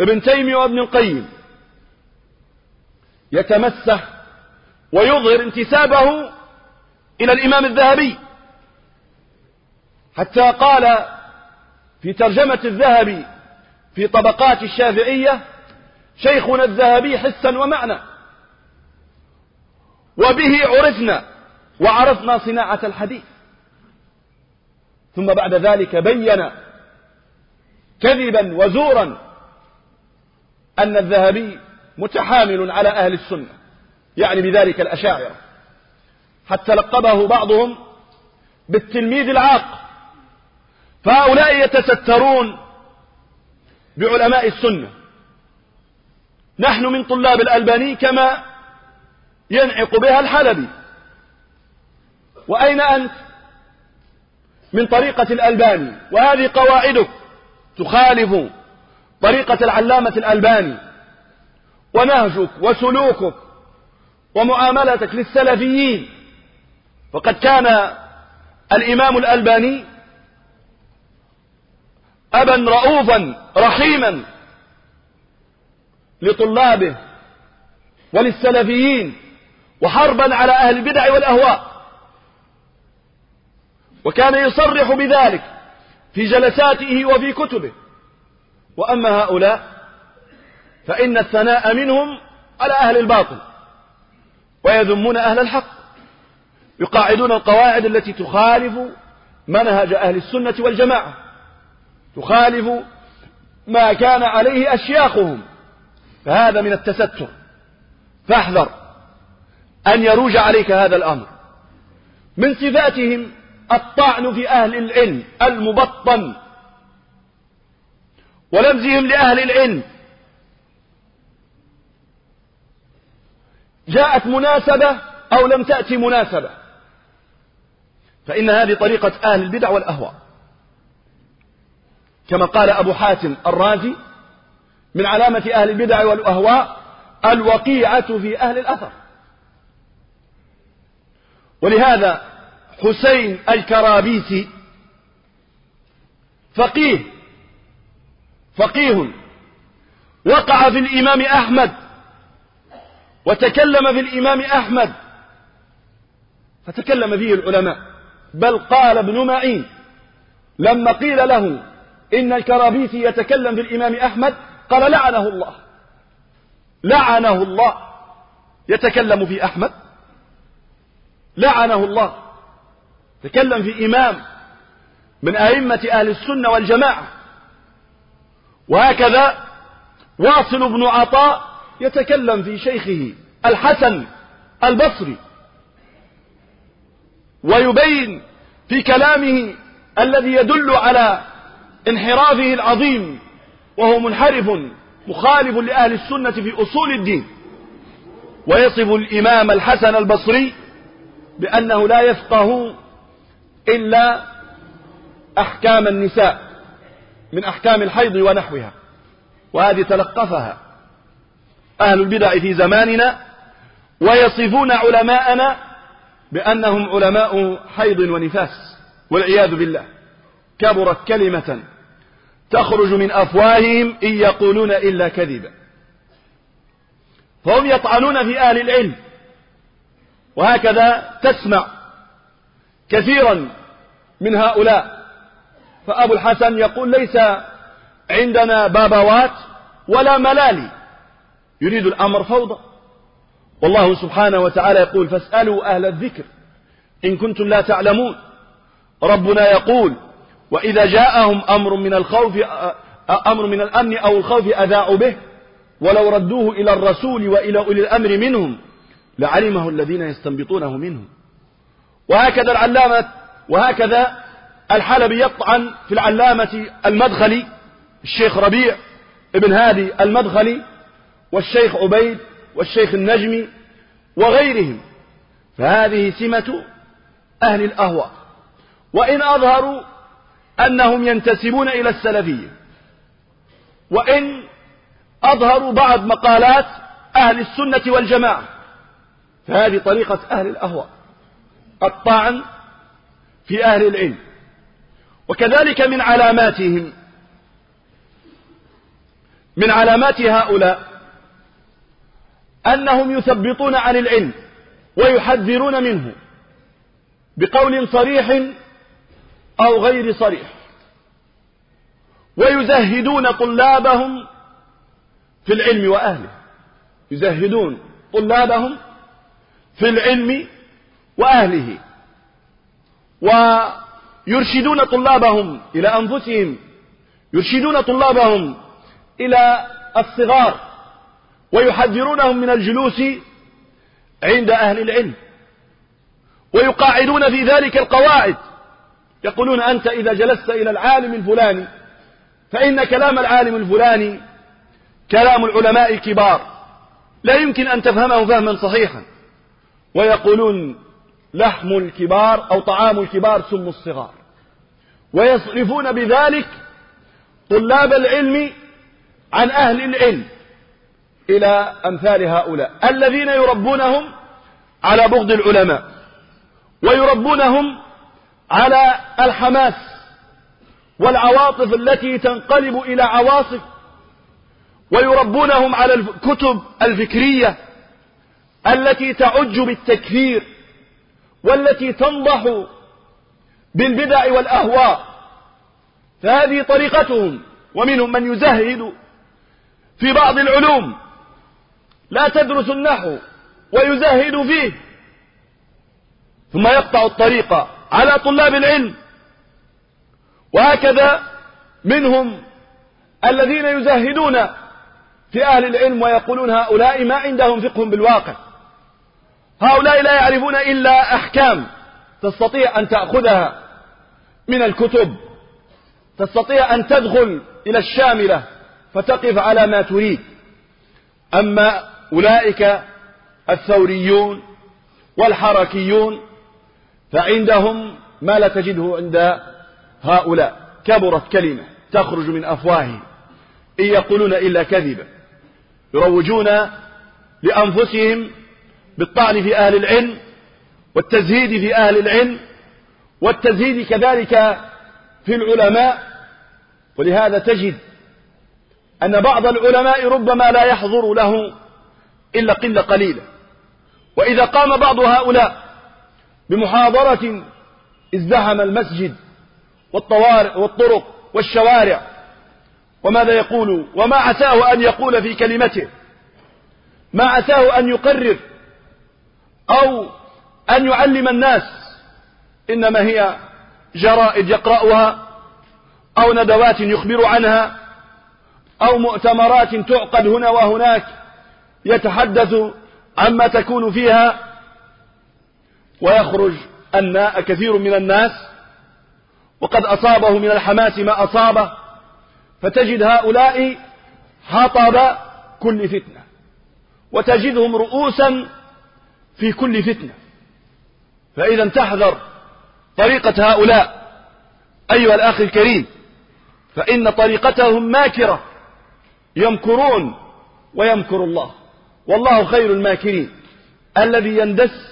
ابن تيمية وابن القيم. يتمسح ويظهر انتسابه إلى الإمام الذهبي حتى قال في ترجمة الذهبي في طبقات الشافعية شيخنا الذهبي حسا ومعنى وبه عرفنا وعرفنا صناعة الحديث. ثم بعد ذلك بين كذبا وزورا أن الذهبي متحامل على أهل السنة يعني بذلك الأشاعرة. حتى لقبه بعضهم بالتلميذ العاق. فهؤلاء يتسترون بعلماء السنة. نحن من طلاب الألباني كما ينعق بها الحلبي وأين أنت؟ من طريقة الألباني. وهذه قواعدك. تخالف طريقة العلامة الألباني. ونهجك وسلوكك ومعاملتك للسلفيين. فقد كان الإمام الألباني أبا رؤوفا رحيما لطلابه وللسلفيين. وحربا على أهل البدع والأهواء. وكان يصرح بذلك في جلساته وفي كتبه. وأما هؤلاء فإن الثناء منهم على أهل الباطل ويذمون أهل الحق يقاعدون القواعد التي تخالف منهج أهل السنة والجماعة تخالف ما كان عليه أشياخهم. فهذا من التستر. فاحذر. أن يروج عليك هذا الأمر. من صفاتهم الطعن في أهل العلم المبطن. ولمزهم لأهل العلم. جاءت مناسبة أو لم تأتي مناسبة. فإن هذه طريقة أهل البدع والأهواء. كما قال أبو حاتم الرازي من علامة أهل البدع والأهواء الوقيعة في أهل الأثر. ولهذا حسين الكرابيسي فقيه فقيه وقع في الإمام أحمد وتكلم في الإمام أحمد فتكلم فيه العلماء بل قال ابن معين لما قيل له إن الكرابيسي يتكلم في الإمام أحمد قال لعنه الله لعنه الله يتكلم في أحمد. لعنه الله. تكلم في إمام من أئمة أهل السنة والجماعة. وهكذا واصل بن عطاء يتكلم في شيخه الحسن البصري. ويبين في كلامه الذي يدل على انحرافه العظيم. وهو منحرف مخالف لأهل السنة في أصول الدين. ويصف الإمام الحسن البصري بأنه لا يفقه إلا أحكام النساء من أحكام الحيض ونحوها وهذه تلقفها أهل البدع في زماننا ويصفون علماءنا بأنهم علماء حيض ونفاس والعياذ بالله. كبرت كلمة تخرج من أفواههم إن يقولون إلا كذبا. فهم يطعنون في أهل العلم وهكذا تسمع كثيرا من هؤلاء. فأبو الحسن يقول ليس عندنا بابوات ولا ملالي. يريد الأمر فوضى. والله سبحانه وتعالى يقول فاسألوا أهل الذكر إن كنتم لا تعلمون. ربنا يقول وإذا جاءهم أمر من الخوف أمر من الأمن أو الخوف أذاعوا به. ولو ردوه إلى الرسول وإلى أولي الأمر منهم لعلمه الذين يستنبطونه منهم. وهكذا العلامة وهكذا الحلبي يطعن في العلامة المدخلي الشيخ ربيع ابن هادي المدخلي والشيخ عبيد والشيخ النجمي وغيرهم. فهذه سمة أهل الأهواء. وإن أظهروا أنهم ينتسبون إلى السلفية وإن أظهروا بعض مقالات أهل السنة والجماعة فهذه طريقة أهل الأهواء الطعن في أهل العلم وكذلك من علاماتهم من علامات هؤلاء أنهم يثبطون عن العلم ويحذرون منه بقول صريح أو غير صريح ويزهدون طلابهم في العلم وأهله يزهدون طلابهم في العلم وأهله ويرشدون طلابهم إلى أنفسهم يرشدون طلابهم إلى الصغار ويحذرونهم من الجلوس عند أهل العلم ويقاعدون في ذلك القواعد. يقولون أنت إذا جلست إلى العالم الفلاني فإن كلام العالم الفلاني كلام العلماء الكبار لا يمكن أن تفهمه فهما صحيحا. ويقولون لحم الكبار أو طعام الكبار سم الصغار. ويصرفون بذلك طلاب العلم عن أهل العلم إلى أمثال هؤلاء الذين يربونهم على بغض العلماء ويربونهم على الحماس والعواطف التي تنقلب إلى عواصف ويربونهم على الكتب الفكرية التي تعج بالتكفير والتي تنضح بالبدع والأهواء. فهذه طريقتهم. ومنهم من يزهد في بعض العلوم. لا تدرس النحو ويزهد فيه. ثم يقطع الطريق على طلاب العلم. وهكذا منهم الذين يزهدون في أهل العلم ويقولون هؤلاء ما عندهم فقه بالواقع. هؤلاء لا يعرفون إلا أحكام تستطيع أن تأخذها من الكتب تستطيع أن تدخل إلى الشاملة فتقف على ما تريد. أما أولئك الثوريون والحركيون فعندهم ما لا تجده عند هؤلاء. كبرت كلمة تخرج من أفواههم. إن يقولون إلا كذبا يروجون لأنفسهم بالطعن في أهل العلم والتزهيد في أهل العلم والتزهيد كذلك في العلماء. ولهذا تجد أن بعض العلماء ربما لا يحضر له إلا قلة قليلة. وإذا قام بعض هؤلاء بمحاضرة ازدحم المسجد والطوارئ والطرق والشوارع وماذا يقول؟ وما عساه أن يقول في كلمته ما عساه أن يقرر أو أن يعلم الناس إنما هي جرائد يقرأها أو ندوات يخبر عنها أو مؤتمرات تعقد هنا وهناك يتحدث عما تكون فيها ويخرج الناء كثير من الناس وقد أصابه من الحماس ما أصابه فتجد هؤلاء حطب كل فتنة وتجدهم رؤوسا في كل فتنة. فإذا تحذر طريقة هؤلاء أيها الأخ الكريم فإن طريقتهم ماكرة يمكرون ويمكر الله. والله خير الماكرين. الذي يندس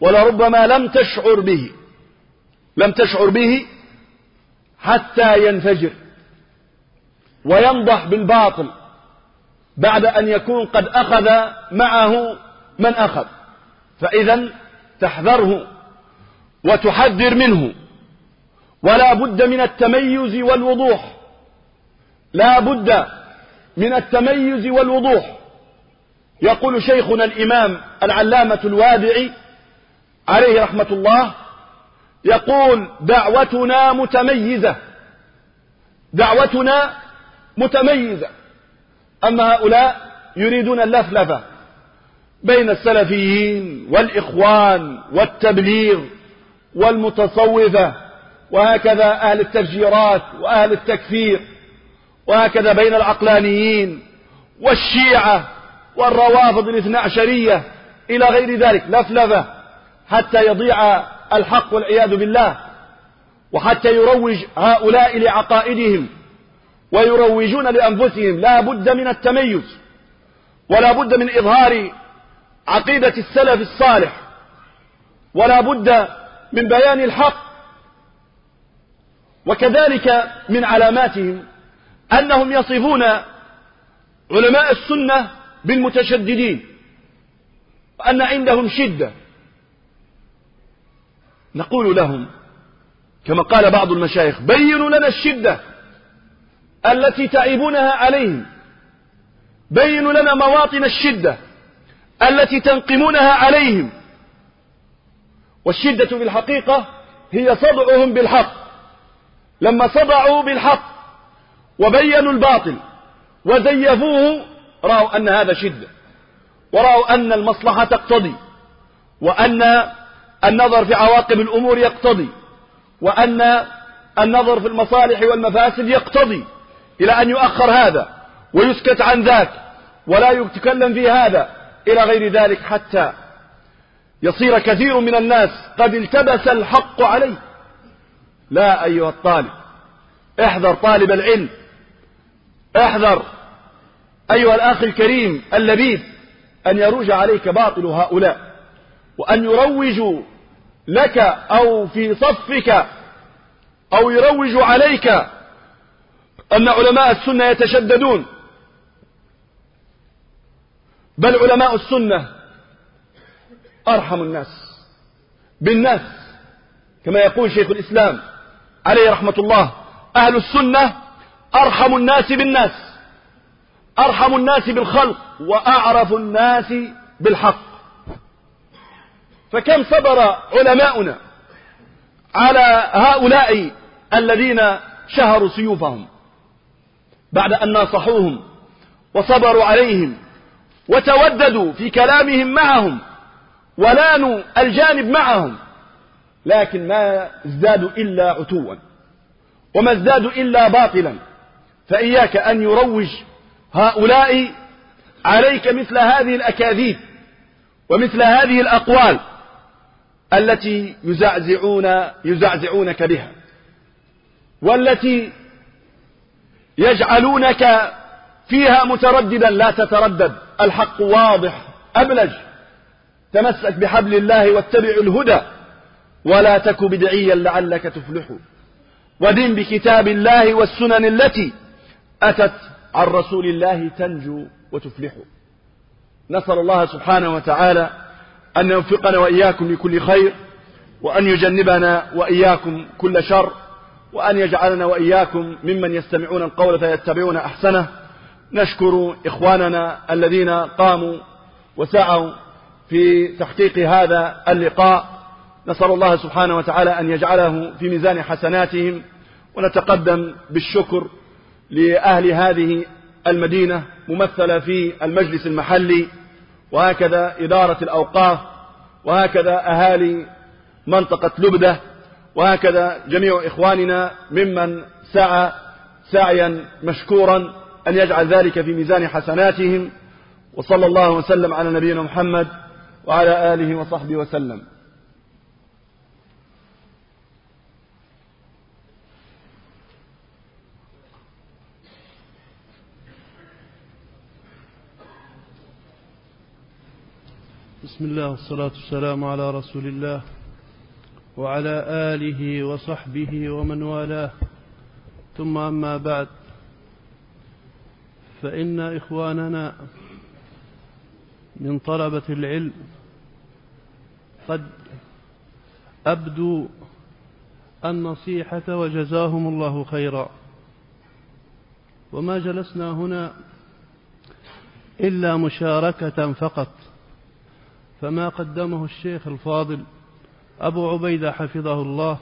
ولربما لم تشعر به لم تشعر به حتى ينفجر وينضح بالباطل بعد أن يكون قد أخذ معه من أخذ. فإذا تحذره وتحذر منه. ولا بد من التميز والوضوح. لا بد من التميز والوضوح. يقول شيخنا الإمام العلامة الوادعي عليه رحمة الله يقول دعوتنا متميزة. دعوتنا متميزة. أما هؤلاء يريدون اللفلفة. بين السلفيين والإخوان والتبليغ والمتصوفة وهكذا أهل التفجيرات وأهل التكفير وهكذا بين العقلانيين والشيعة والروافض الاثنى عشرية إلى غير ذلك لفلفة حتى يضيع الحق والعياذ بالله وحتى يروج هؤلاء لعقائدهم ويروجون لأنفسهم لا بد من التميز ولا بد من إظهار عقيدة السلف الصالح. ولا بد من بيان الحق. وكذلك من علاماتهم أنهم يصفون علماء السنة بالمتشددين. وأن عندهم شدة. نقول لهم كما قال بعض المشايخ بينوا لنا الشدة التي تعيبونها عليهم. بينوا لنا مواطن الشدة. التي تنقمونها عليهم. والشدة في الحقيقة هي صدعهم بالحق. لما صدعوا بالحق وبينوا الباطل وزيفوه رأوا أن هذا شدة. ورأوا أن المصلحة تقتضي وأن النظر في عواقب الأمور يقتضي وأن النظر في المصالح والمفاسد يقتضي إلى أن يؤخر هذا ويسكت عن ذاك ولا يتكلم في هذا. إلى غير ذلك حتى يصير كثير من الناس قد التبس الحق عليه. لا أيها الطالب احذر طالب العلم احذر أيها الأخ الكريم اللبيب أن يروج عليك باطل هؤلاء وأن يروجوا لك أو في صفك أو يروج عليك أن علماء السنة يتشددون. بل علماء السنة أرحم الناس بالناس. كما يقول شيخ الإسلام عليه رحمة الله أهل السنة أرحم الناس بالناس أرحم الناس بالخلق وأعرف الناس بالحق. فكم صبر علماؤنا على هؤلاء الذين شهروا سيوفهم بعد أن ناصحوهم وصبروا عليهم وتوددوا في كلامهم معهم ولانوا الجانب معهم لكن ما ازدادوا إلا عتوا وما ازدادوا إلا باطلا. فإياك أن يروج هؤلاء عليك مثل هذه الأكاذيب ومثل هذه الأقوال التي يزعزعون يزعزعونك بها والتي يجعلونك فيها مترددا لا تتردد. الحق واضح أبلج. تمسك بحبل الله واتبع الهدى ولا تك بدعيا لعلك تفلح. ودن بكتاب الله والسنن التي أتت عن رسول الله تنجو وتفلح. نسأل الله سبحانه وتعالى أن يوفقنا وإياكم لكل خير وأن يجنبنا وإياكم كل شر وأن يجعلنا وإياكم ممن يستمعون القول فيتبعون أحسنه. نشكر إخواننا الذين قاموا وسعوا في تحقيق هذا اللقاء. نسأل الله سبحانه وتعالى أن يجعله في ميزان حسناتهم ونتقدم بالشكر لأهل هذه المدينة ممثلة في المجلس المحلي وهكذا إدارة الأوقاف وهكذا أهالي منطقة لبدة وهكذا جميع إخواننا ممن سعى سعيا مشكورا. أن يجعل ذلك في ميزان حسناتهم وصلى الله وسلم على نبينا محمد وعلى آله وصحبه وسلم. بسم الله والصلاة والسلام على رسول الله وعلى آله وصحبه ومن والاه. ثم أما بعد. فإن إخواننا من طلبة العلم قد أبدوا النصيحة وجزاهم الله خيرا. وما جلسنا هنا إلا مشاركة فقط. فما قدمه الشيخ الفاضل أبو عبيدة حفظه الله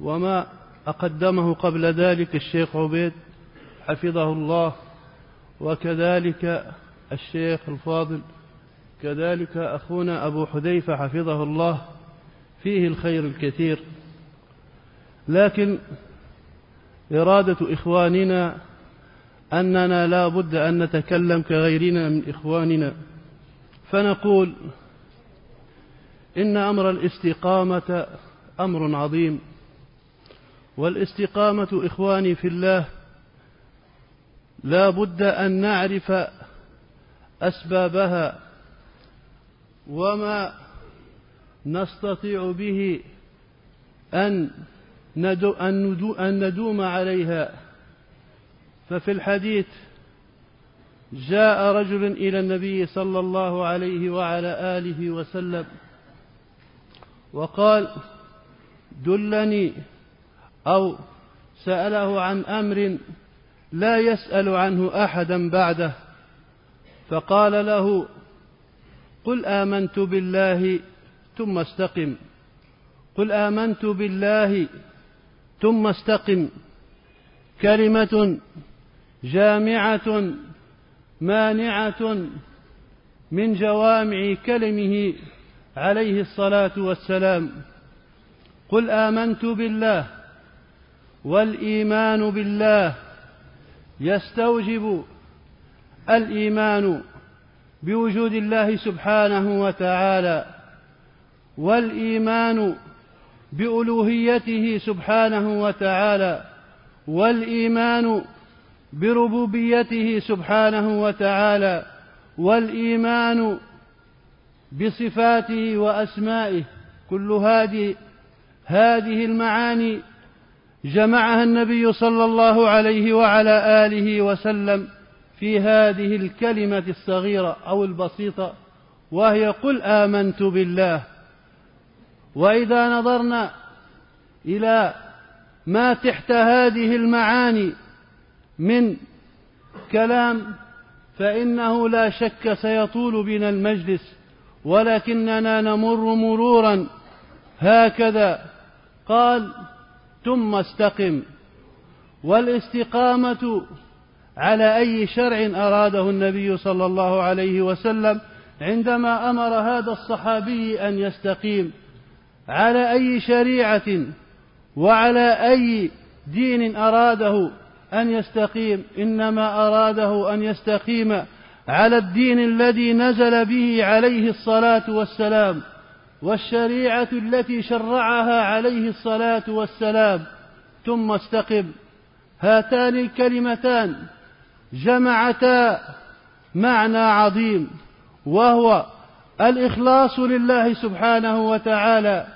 وما أقدمه قبل ذلك الشيخ عبيد حفظه الله وكذلك الشيخ الفاضل كذلك أخونا أبو حذيفة حفظه الله فيه الخير الكثير. لكن إرادة إخواننا أننا لا بد أن نتكلم كغيرنا من إخواننا. فنقول إن أمر الاستقامة أمر عظيم والاستقامة إخواني في الله لا بد أن نعرف أسبابها وما نستطيع به أن أن ندوم عليها. ففي الحديث جاء رجل إلى النبي صلى الله عليه وعلى آله وسلم وقال دلني أو سأله عن أمر لا يسأل عنه أحدا بعده. فقال له قل آمنت بالله ثم استقم. قل آمنت بالله ثم استقم. كلمة جامعة مانعة من جوامع كلمه عليه الصلاة والسلام. قل آمنت بالله والإيمان بالله يستوجب الإيمان بوجود الله سبحانه وتعالى والإيمان بألوهيته سبحانه وتعالى والإيمان بربوبيته سبحانه وتعالى والإيمان بصفاته وأسمائه كل هذه هذه المعاني جمعها النبي صلى الله عليه وعلى آله وسلم في هذه الكلمة الصغيرة أو البسيطة وهي قل آمنت بالله. وإذا نظرنا إلى ما تحت هذه المعاني من كلام فإنه لا شك سيطول بنا المجلس ولكننا نمر مرورا. هكذا قال ثم استقم. والاستقامة على أي شرع أراده النبي صلى الله عليه وسلم عندما أمر هذا الصحابي أن يستقيم. على أي شريعة وعلى أي دين أراده أن يستقيم؟ إنما أراده أن يستقيم على الدين الذي نزل به عليه الصلاة والسلام. والشريعة التي شرعها عليه الصلاة والسلام. ثم استقم. هاتان الكلمتان. جمعتا معنى عظيم وهو الإخلاص لله سبحانه وتعالى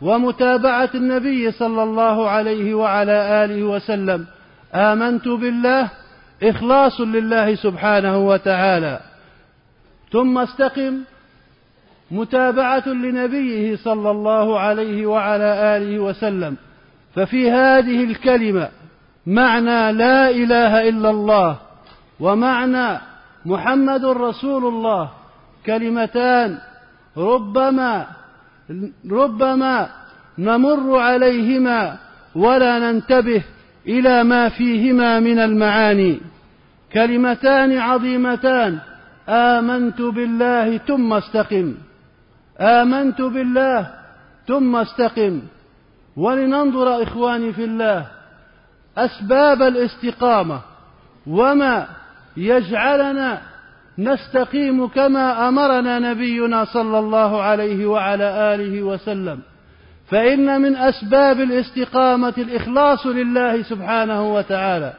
ومتابعة النبي صلى الله عليه وعلى آله وسلم. آمنت بالله إخلاص لله سبحانه وتعالى. ثم استقم. متابعة لنبيه صلى الله عليه وعلى آله وسلم. ففي هذه الكلمة معنى لا إله إلا الله ومعنى محمد رسول الله كلمتان ربما ربما نمر عليهما ولا ننتبه إلى ما فيهما من المعاني. كلمتان عظيمتان. آمنت بالله ثم استقم. آمنت بالله ثم استقم. ولننظر إخواني في الله أسباب الاستقامة وما يجعلنا نستقيم كما أمرنا نبينا صلى الله عليه وعلى آله وسلم. فإن من أسباب الاستقامة الإخلاص لله سبحانه وتعالى.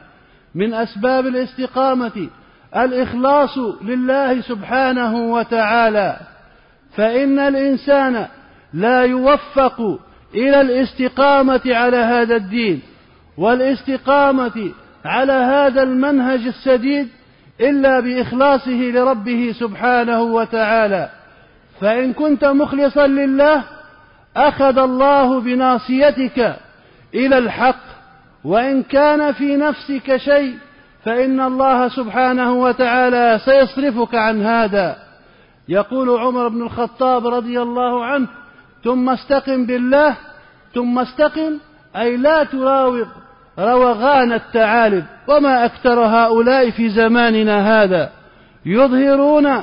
من أسباب الاستقامة الإخلاص لله سبحانه وتعالى. فإن الإنسان لا يوفق إلى الاستقامة على هذا الدين والاستقامة على هذا المنهج السديد إلا بإخلاصه لربه سبحانه وتعالى. فإن كنت مخلصا لله أخذ الله بناصيتك إلى الحق وإن كان في نفسك شيء فإن الله سبحانه وتعالى سيصرفك عن هذا. يقول عمر بن الخطاب رضي الله عنه ثم استقم بالله ثم استقم أي لا تراوغ روغان الثعالب وما أكثر هؤلاء في زماننا هذا. يظهرون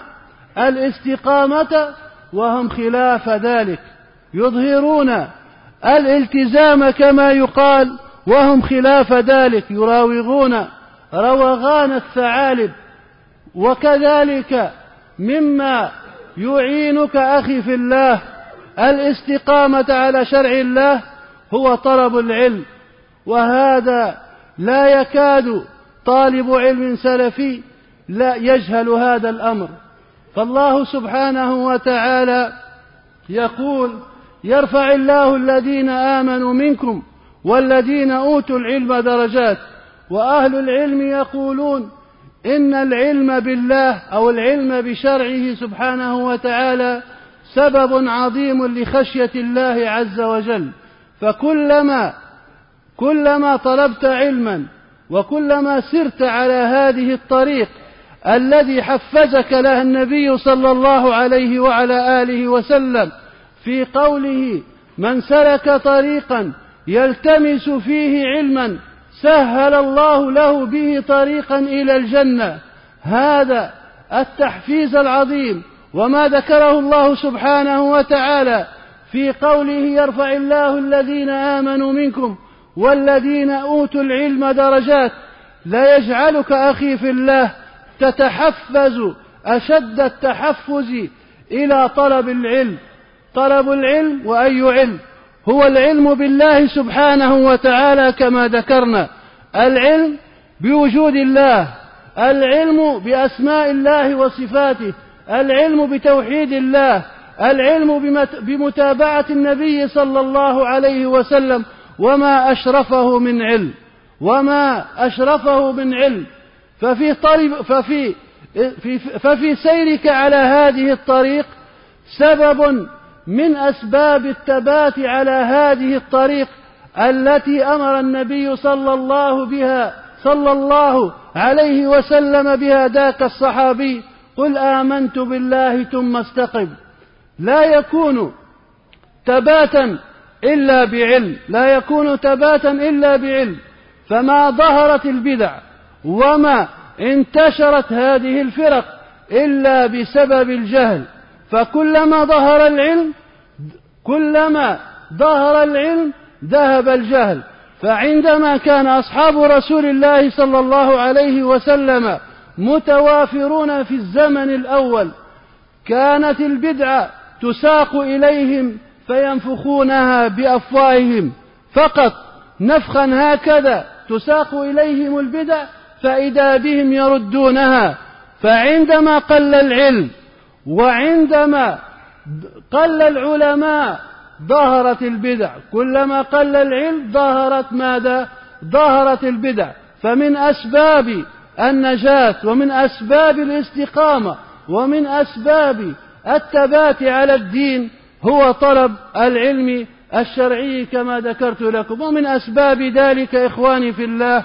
الاستقامة وهم خلاف ذلك. يظهرون الالتزام كما يقال وهم خلاف ذلك. يراوغون روغان الثعالب وكذلك مما يعينك أخي في الله الاستقامة على شرع الله هو طلب العلم وهذا لا يكاد طالب علم سلفي لا يجهل هذا الأمر. فالله سبحانه وتعالى يقول يرفع الله الذين آمنوا منكم والذين أوتوا العلم درجات وأهل العلم يقولون إن العلم بالله أو العلم بشرعه سبحانه وتعالى سبب عظيم لخشية الله عز وجل. فكلما كلما طلبت علما وكلما سرت على هذه الطريق الذي حفزك لها النبي صلى الله عليه وعلى آله وسلم في قوله من سلك طريقا يلتمس فيه علما سهل الله له به طريقا إلى الجنة. هذا التحفيز العظيم وما ذكره الله سبحانه وتعالى في قوله يرفع الله الذين آمنوا منكم والذين أوتوا العلم درجات لا يجعلك أخي في الله تتحفز أشد التحفز إلى طلب العلم. طلب العلم وأي علم؟ هو العلم بالله سبحانه وتعالى كما ذكرنا. العلم بوجود الله العلم بأسماء الله وصفاته العلم بتوحيد الله العلم بمتابعة النبي صلى الله عليه وسلم. وما أشرفه من علم وما أشرفه من علم. ففي طريق ففي ففي سيرك على هذه الطريق سبب من أسباب الثبات على هذه الطريق التي أمر النبي صلى الله بها صلى الله عليه وسلم بها ذاك الصحابي قل آمنت بالله ثم استقم. لا يكون ثباتا إلا بعلم لا يكون ثباتا إلا بعلم. فما ظهرت البدع وما انتشرت هذه الفرق إلا بسبب الجهل. فكلما ظهر العلم كلما ظهر العلم ذهب الجهل. فعندما كان أصحاب رسول الله صلى الله عليه وسلم متوافرون في الزمن الأول كانت البدعة تساق إليهم فينفخونها بأفواههم. فقط نفخا هكذا تساق إليهم البدع فإذا بهم يردونها. فعندما قل العلم وعندما قل العلماء ظهرت البدع كلما قل العلم ظهرت ماذا؟ ظهرت البدع. فمن أسباب النجاة ومن أسباب الاستقامة ومن أسباب الثبات على الدين هو طلب العلم الشرعي كما ذكرت لكم. ومن أسباب ذلك إخواني في الله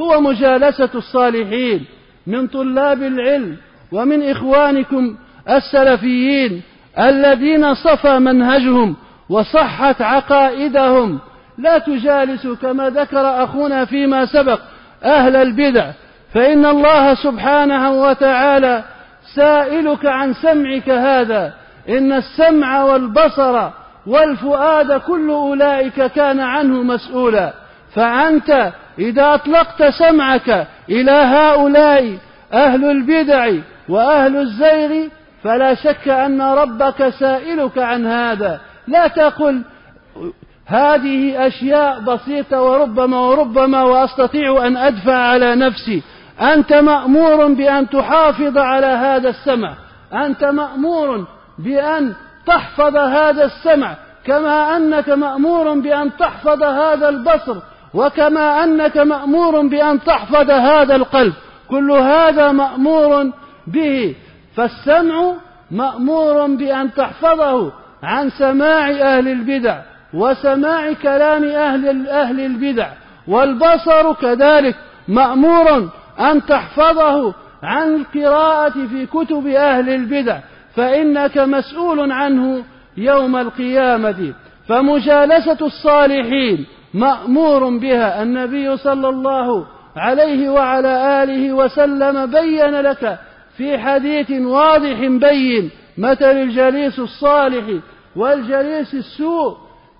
هو مجالسة الصالحين من طلاب العلم. ومن إخوانكم السلفيين الذين صفى منهجهم وصحت عقائدهم لا تجالسوا كما ذكر أخونا فيما سبق أهل البدع فإن الله سبحانه وتعالى سائلك عن سمعك هذا إن السمع والبصر والفؤاد كل أولئك كان عنه مسؤولا فأنت إذا أطلقت سمعك إلى هؤلاء أهل البدع وأهل الزيغ فلا شك أن ربك سائلك عن هذا. لا تقل هذه أشياء بسيطة وربما وربما وأستطيع أن أدفع على نفسي. أنت مأمور بأن تحافظ على هذا السمع. أنت مأمور بأن تحفظ هذا السمع. كما أنك مأمور بأن تحفظ هذا البصر. وكما أنك مأمور بأن تحفظ هذا القلب. كل هذا مأمور به. فالسمع مأمور بأن تحفظه عن سماع أهل البدع وسماع كلام أهل أهل البدع والبصر كذلك مأمور أن تحفظه عن القراءة في كتب أهل البدع فإنك مسؤول عنه يوم القيامة. فمجالسة الصالحين مأمور بها. النبي صلى الله عليه وعلى آله وسلم بين لك في حديث واضح بين مثل الجليس الصالح والجليس السوء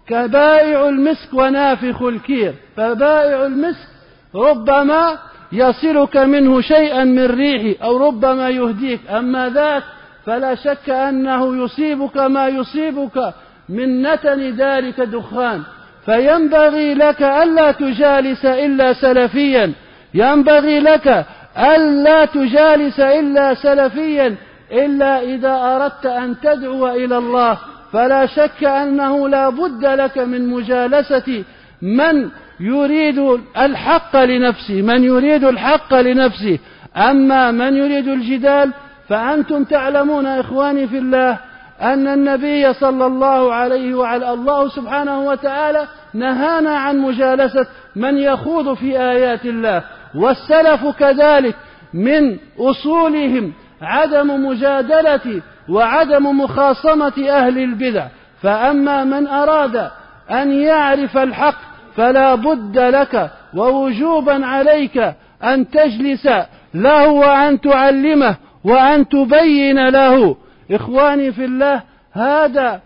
كبائع المسك ونافخ الكير. فبائع المسك ربما يصلك منه شيئا من ريحه أو ربما يهديك. أما ذاك فلا شك أنه يصيبك ما يصيبك من نتن ذلك دخان. فينبغي لك ألا تجالس إلا سلفيا. ينبغي لك ألا تجالس إلا سلفيا إلا إذا أردت أن تدعو إلى الله. فلا شك أنه لا بد لك من مجالسة من يريد الحق لنفسه من يريد الحق لنفسه. أما من يريد الجدال فأنتم تعلمون إخواني في الله أن النبي صلى الله عليه وعلى الله سبحانه وتعالى نهانا عن مجالسة من يخوض في آيات الله. والسلف كذلك من أصولهم عدم مجادلة وعدم مخاصمة أهل البدع. فأما من أراد أن يعرف الحق فلا بد لك ووجوبا عليك أن تجلس له وأن تعلمه وأن تبين له. إخواني في الله هذا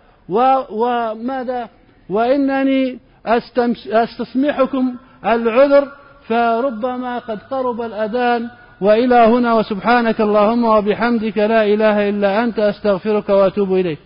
وماذا وإنني أستسمحكم العذر فربما قد قرب الأذان وإلى هنا وسبحانك اللهم وبحمدك لا إله إلا أنت أستغفرك وأتوب إليك